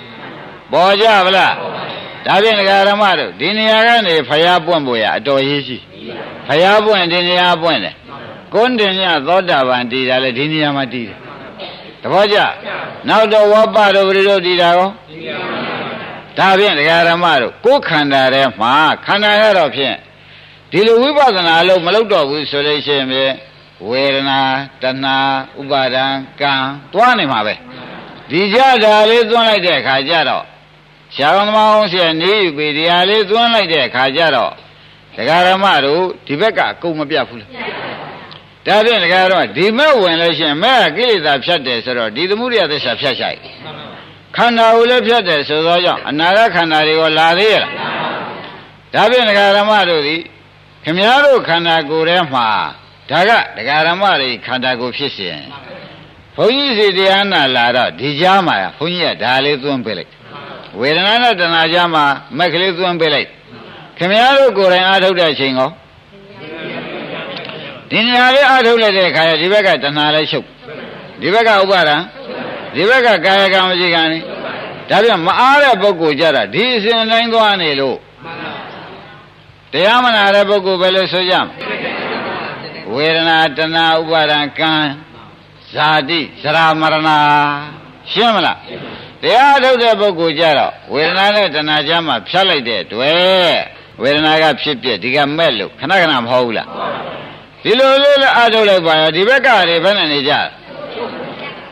ပေါ်ကြဗလား ဒါဖြင့်ဒကာရမတို့ဒီနေရာကနေဖျားပွင့်ဖို့ရအတော်ရေးရှိဖျားပွင့်ဒီနေရာပွင့်တယ်ကုန်းတင်ညသောတာပန်တည်တာလေဒီနေရာမှာတည်တယ်တပည့်ကြနောက်တော့ဝပ္ပတို့ဘယ်လိုတည်တာရောဒါဖြင့်ဒကာရမတို့ကိုယ်ခန္ဓာထဲမှာခန္ဓာရတော့ဖြင့်ဒီလိုဝိပဿနာလို့မလုပ်တော့ဘူးဆိုလို့ရှိရင်ဝေဒနာတဏှာဥပါဒံကံတွားနေမှာပဲဒီကြတာလေးသွန်းလိုက်တဲ့အခါကျတော့ ဆရာတော်သမားအောင်ဆရာနေယူပြီတရားလေးသွန်းလိုက်တဲ့အခါကျတော့ဒကာရမတို့ဒီဘက်ကအကုန်မပြတ်ဘူးလားဒါဖြင့်ဒကာတော့ဒီမဲ့ဝင်လို့ရှိရင်မဲ့ကိလေသာဖြတ်တယ်ဆိုတော့ဒီသမှုရိယသစ္စာဖြတ်ဆိုင်ခန္ဓာကိုလည်းဖြတ်တယ်ဆိုသောကြောင့်အနာဂတ်ခန္ဓာတွေကိုလာသေးရလားဒါဖြင့်ဒကာရမတို့ဒီခမည်းတော်ခန္ဓာကိုယ်ထဲမှာဒါကဒကာရမတွေခန္ဓာကိုယ်ဖြစ်ရှင်ဘုန်းကြီးစီတရားနာလာတော့ဒီကြားမှာဘုန်းကြီးကဒါလေးသွင်းပေးလိုက် ဝေဒနာနဲ့တဏှာကြားမှာမက်ကလေးသွင်းပေးလိုက်ခင်ဗျားတို့ကိုယ်တိုင်အားထုတ်တဲ့အချိန်ကောဒီနေရာလေးအားထုတ်လိုက်တဲ့အခါကျဒီဘက်ကတဏှာလေးရှုပ်ဒီဘက်ကဥပါဒံဒီဘက်ကကာယကံမရှိကံနေဒါပြန်မအားတဲ့ပုဂ္ဂိုလ်ကြတာဒီအစဉ်တိုင်းသွားနေလို့တရားမနာတဲ့ပုဂ္ဂိုလ်ပဲလို့ဆိုကြမှာဝေဒနာတဏှာဥပါဒံကံဇာတိဇရာမရဏရှင်းမလား တရားထုတ်တဲ့ပုဂ္ဂိုလ်ကြတော့ဝေဒနာနဲ့တဏှာကြားမှာဖြတ်လိုက်တဲ့တွေ့ဝေဒနာကဖြစ်ပြဒီကမဲ့လို့ခဏခဏမဟုတ်ဘူးလားဒီလိုလေးလည်းအထုတ်လိုက်ပါရောဒီဘက်ကတွေဘယ်နဲ့နေကြ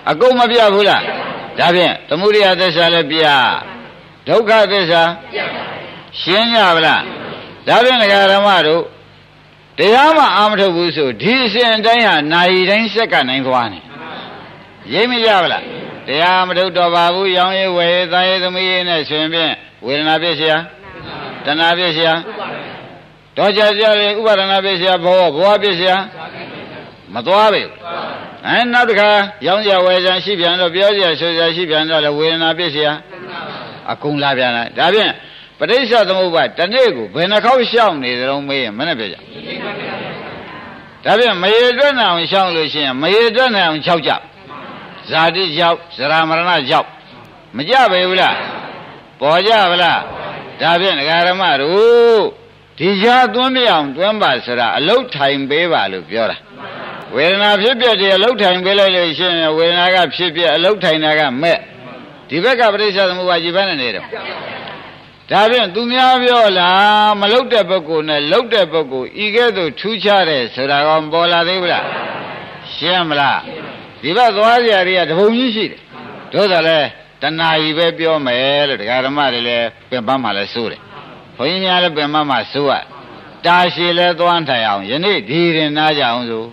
အကုန်မပြဘူးလားဒါဖြင့်သမုဒိယသစ္စာလည်းပြဒုက္ခသစ္စာရှင်းကြပါလားဒါဖြင့်ဓမ္မတို့တရားမှအာမထုတ်ဘူးဆိုဒီအစဉ်တိုင်းဟာနာယီတိုင်းစက်ကနိုင်သွားနေရိပ်မရပါလား တရားမထုတ်တော့ပါဘူးရောင်းရေးဝယ်ရေးသားရေးသမီးရေးနဲ့ရှင်ဖြင့်ဝေဒနာပြည့်စရာတဏှာပြည့်စရာတော့ကြကြရင်ဥပါဒနာပြည့်စရာဘောဘောပြည့်စရာမသွားပဲအဲနောက်တစ်ခါရောင်းရဝယ်ကြရှိပြန်တော့ပြောစရာဆိုစရာရှိပြန်တော့လေဝေဒနာပြည့်စရာအကုန်လာပြန်လားဒါဖြင့်ပဋိစ္စသမုပ္ပါတနေ့ကိုဘယ်နှခေါက်ရှောင်နေကြုံမေးရင်မနဲ့ပြကြဒါဖြင့်မရေတွက်နိုင်အောင်ရှောင်လို့ရှိရင်မရေတွက်နိုင်အောင်၆ကြ ဇာတိရောက်ဇရာမရဏရောက်မကြပဲဘူးလားပေါ်ကြဗလားဒါဖြင့်ဒကာရမတို့ဒီကြားသွန်းမအောင်သွန်းပါဆိုတာအလုတ်ထိုင်ပေးပါလို့ပြောတာဝေဒနာဖြစ်ပြတယ်အလုတ်ထိုင်ပေးလိုက်လို့ရှိရင်ဝေဒနာကဖြစ်ပြအလုတ်ထိုင်တာကမဲ့ဒီဘက်ကပရိစ္ဆေသမုပ္ပါကြည်ဘန်းနေတယ်ဒါဖြင့်သူများပြောလားမလုတ်တဲ့ပုဂ္ဂိုလ်နဲ့လုတ်တဲ့ပုဂ္ဂိုလ်ဤကဲ့သို့ထူးခြားတယ်ဆိုတာကပေါ်လာသေးဘူးလားရှင်းမလား ဒီဘက်သွားကြရတပုံကြီးရှိတယ်တို့ဆိုလဲတဏှာကြီးပဲပြောမယ်လို့တရားဓမ္မတွေလည်းပြင်ပန်းမှလည်းစိုးတယ်ဘုန်းကြီးများလည်းပြင်ပန်းမှစိုးရတာရှည်လဲသွားထိုင်အောင်ယနေ့ဒီရင်နာကြအောင်ဆို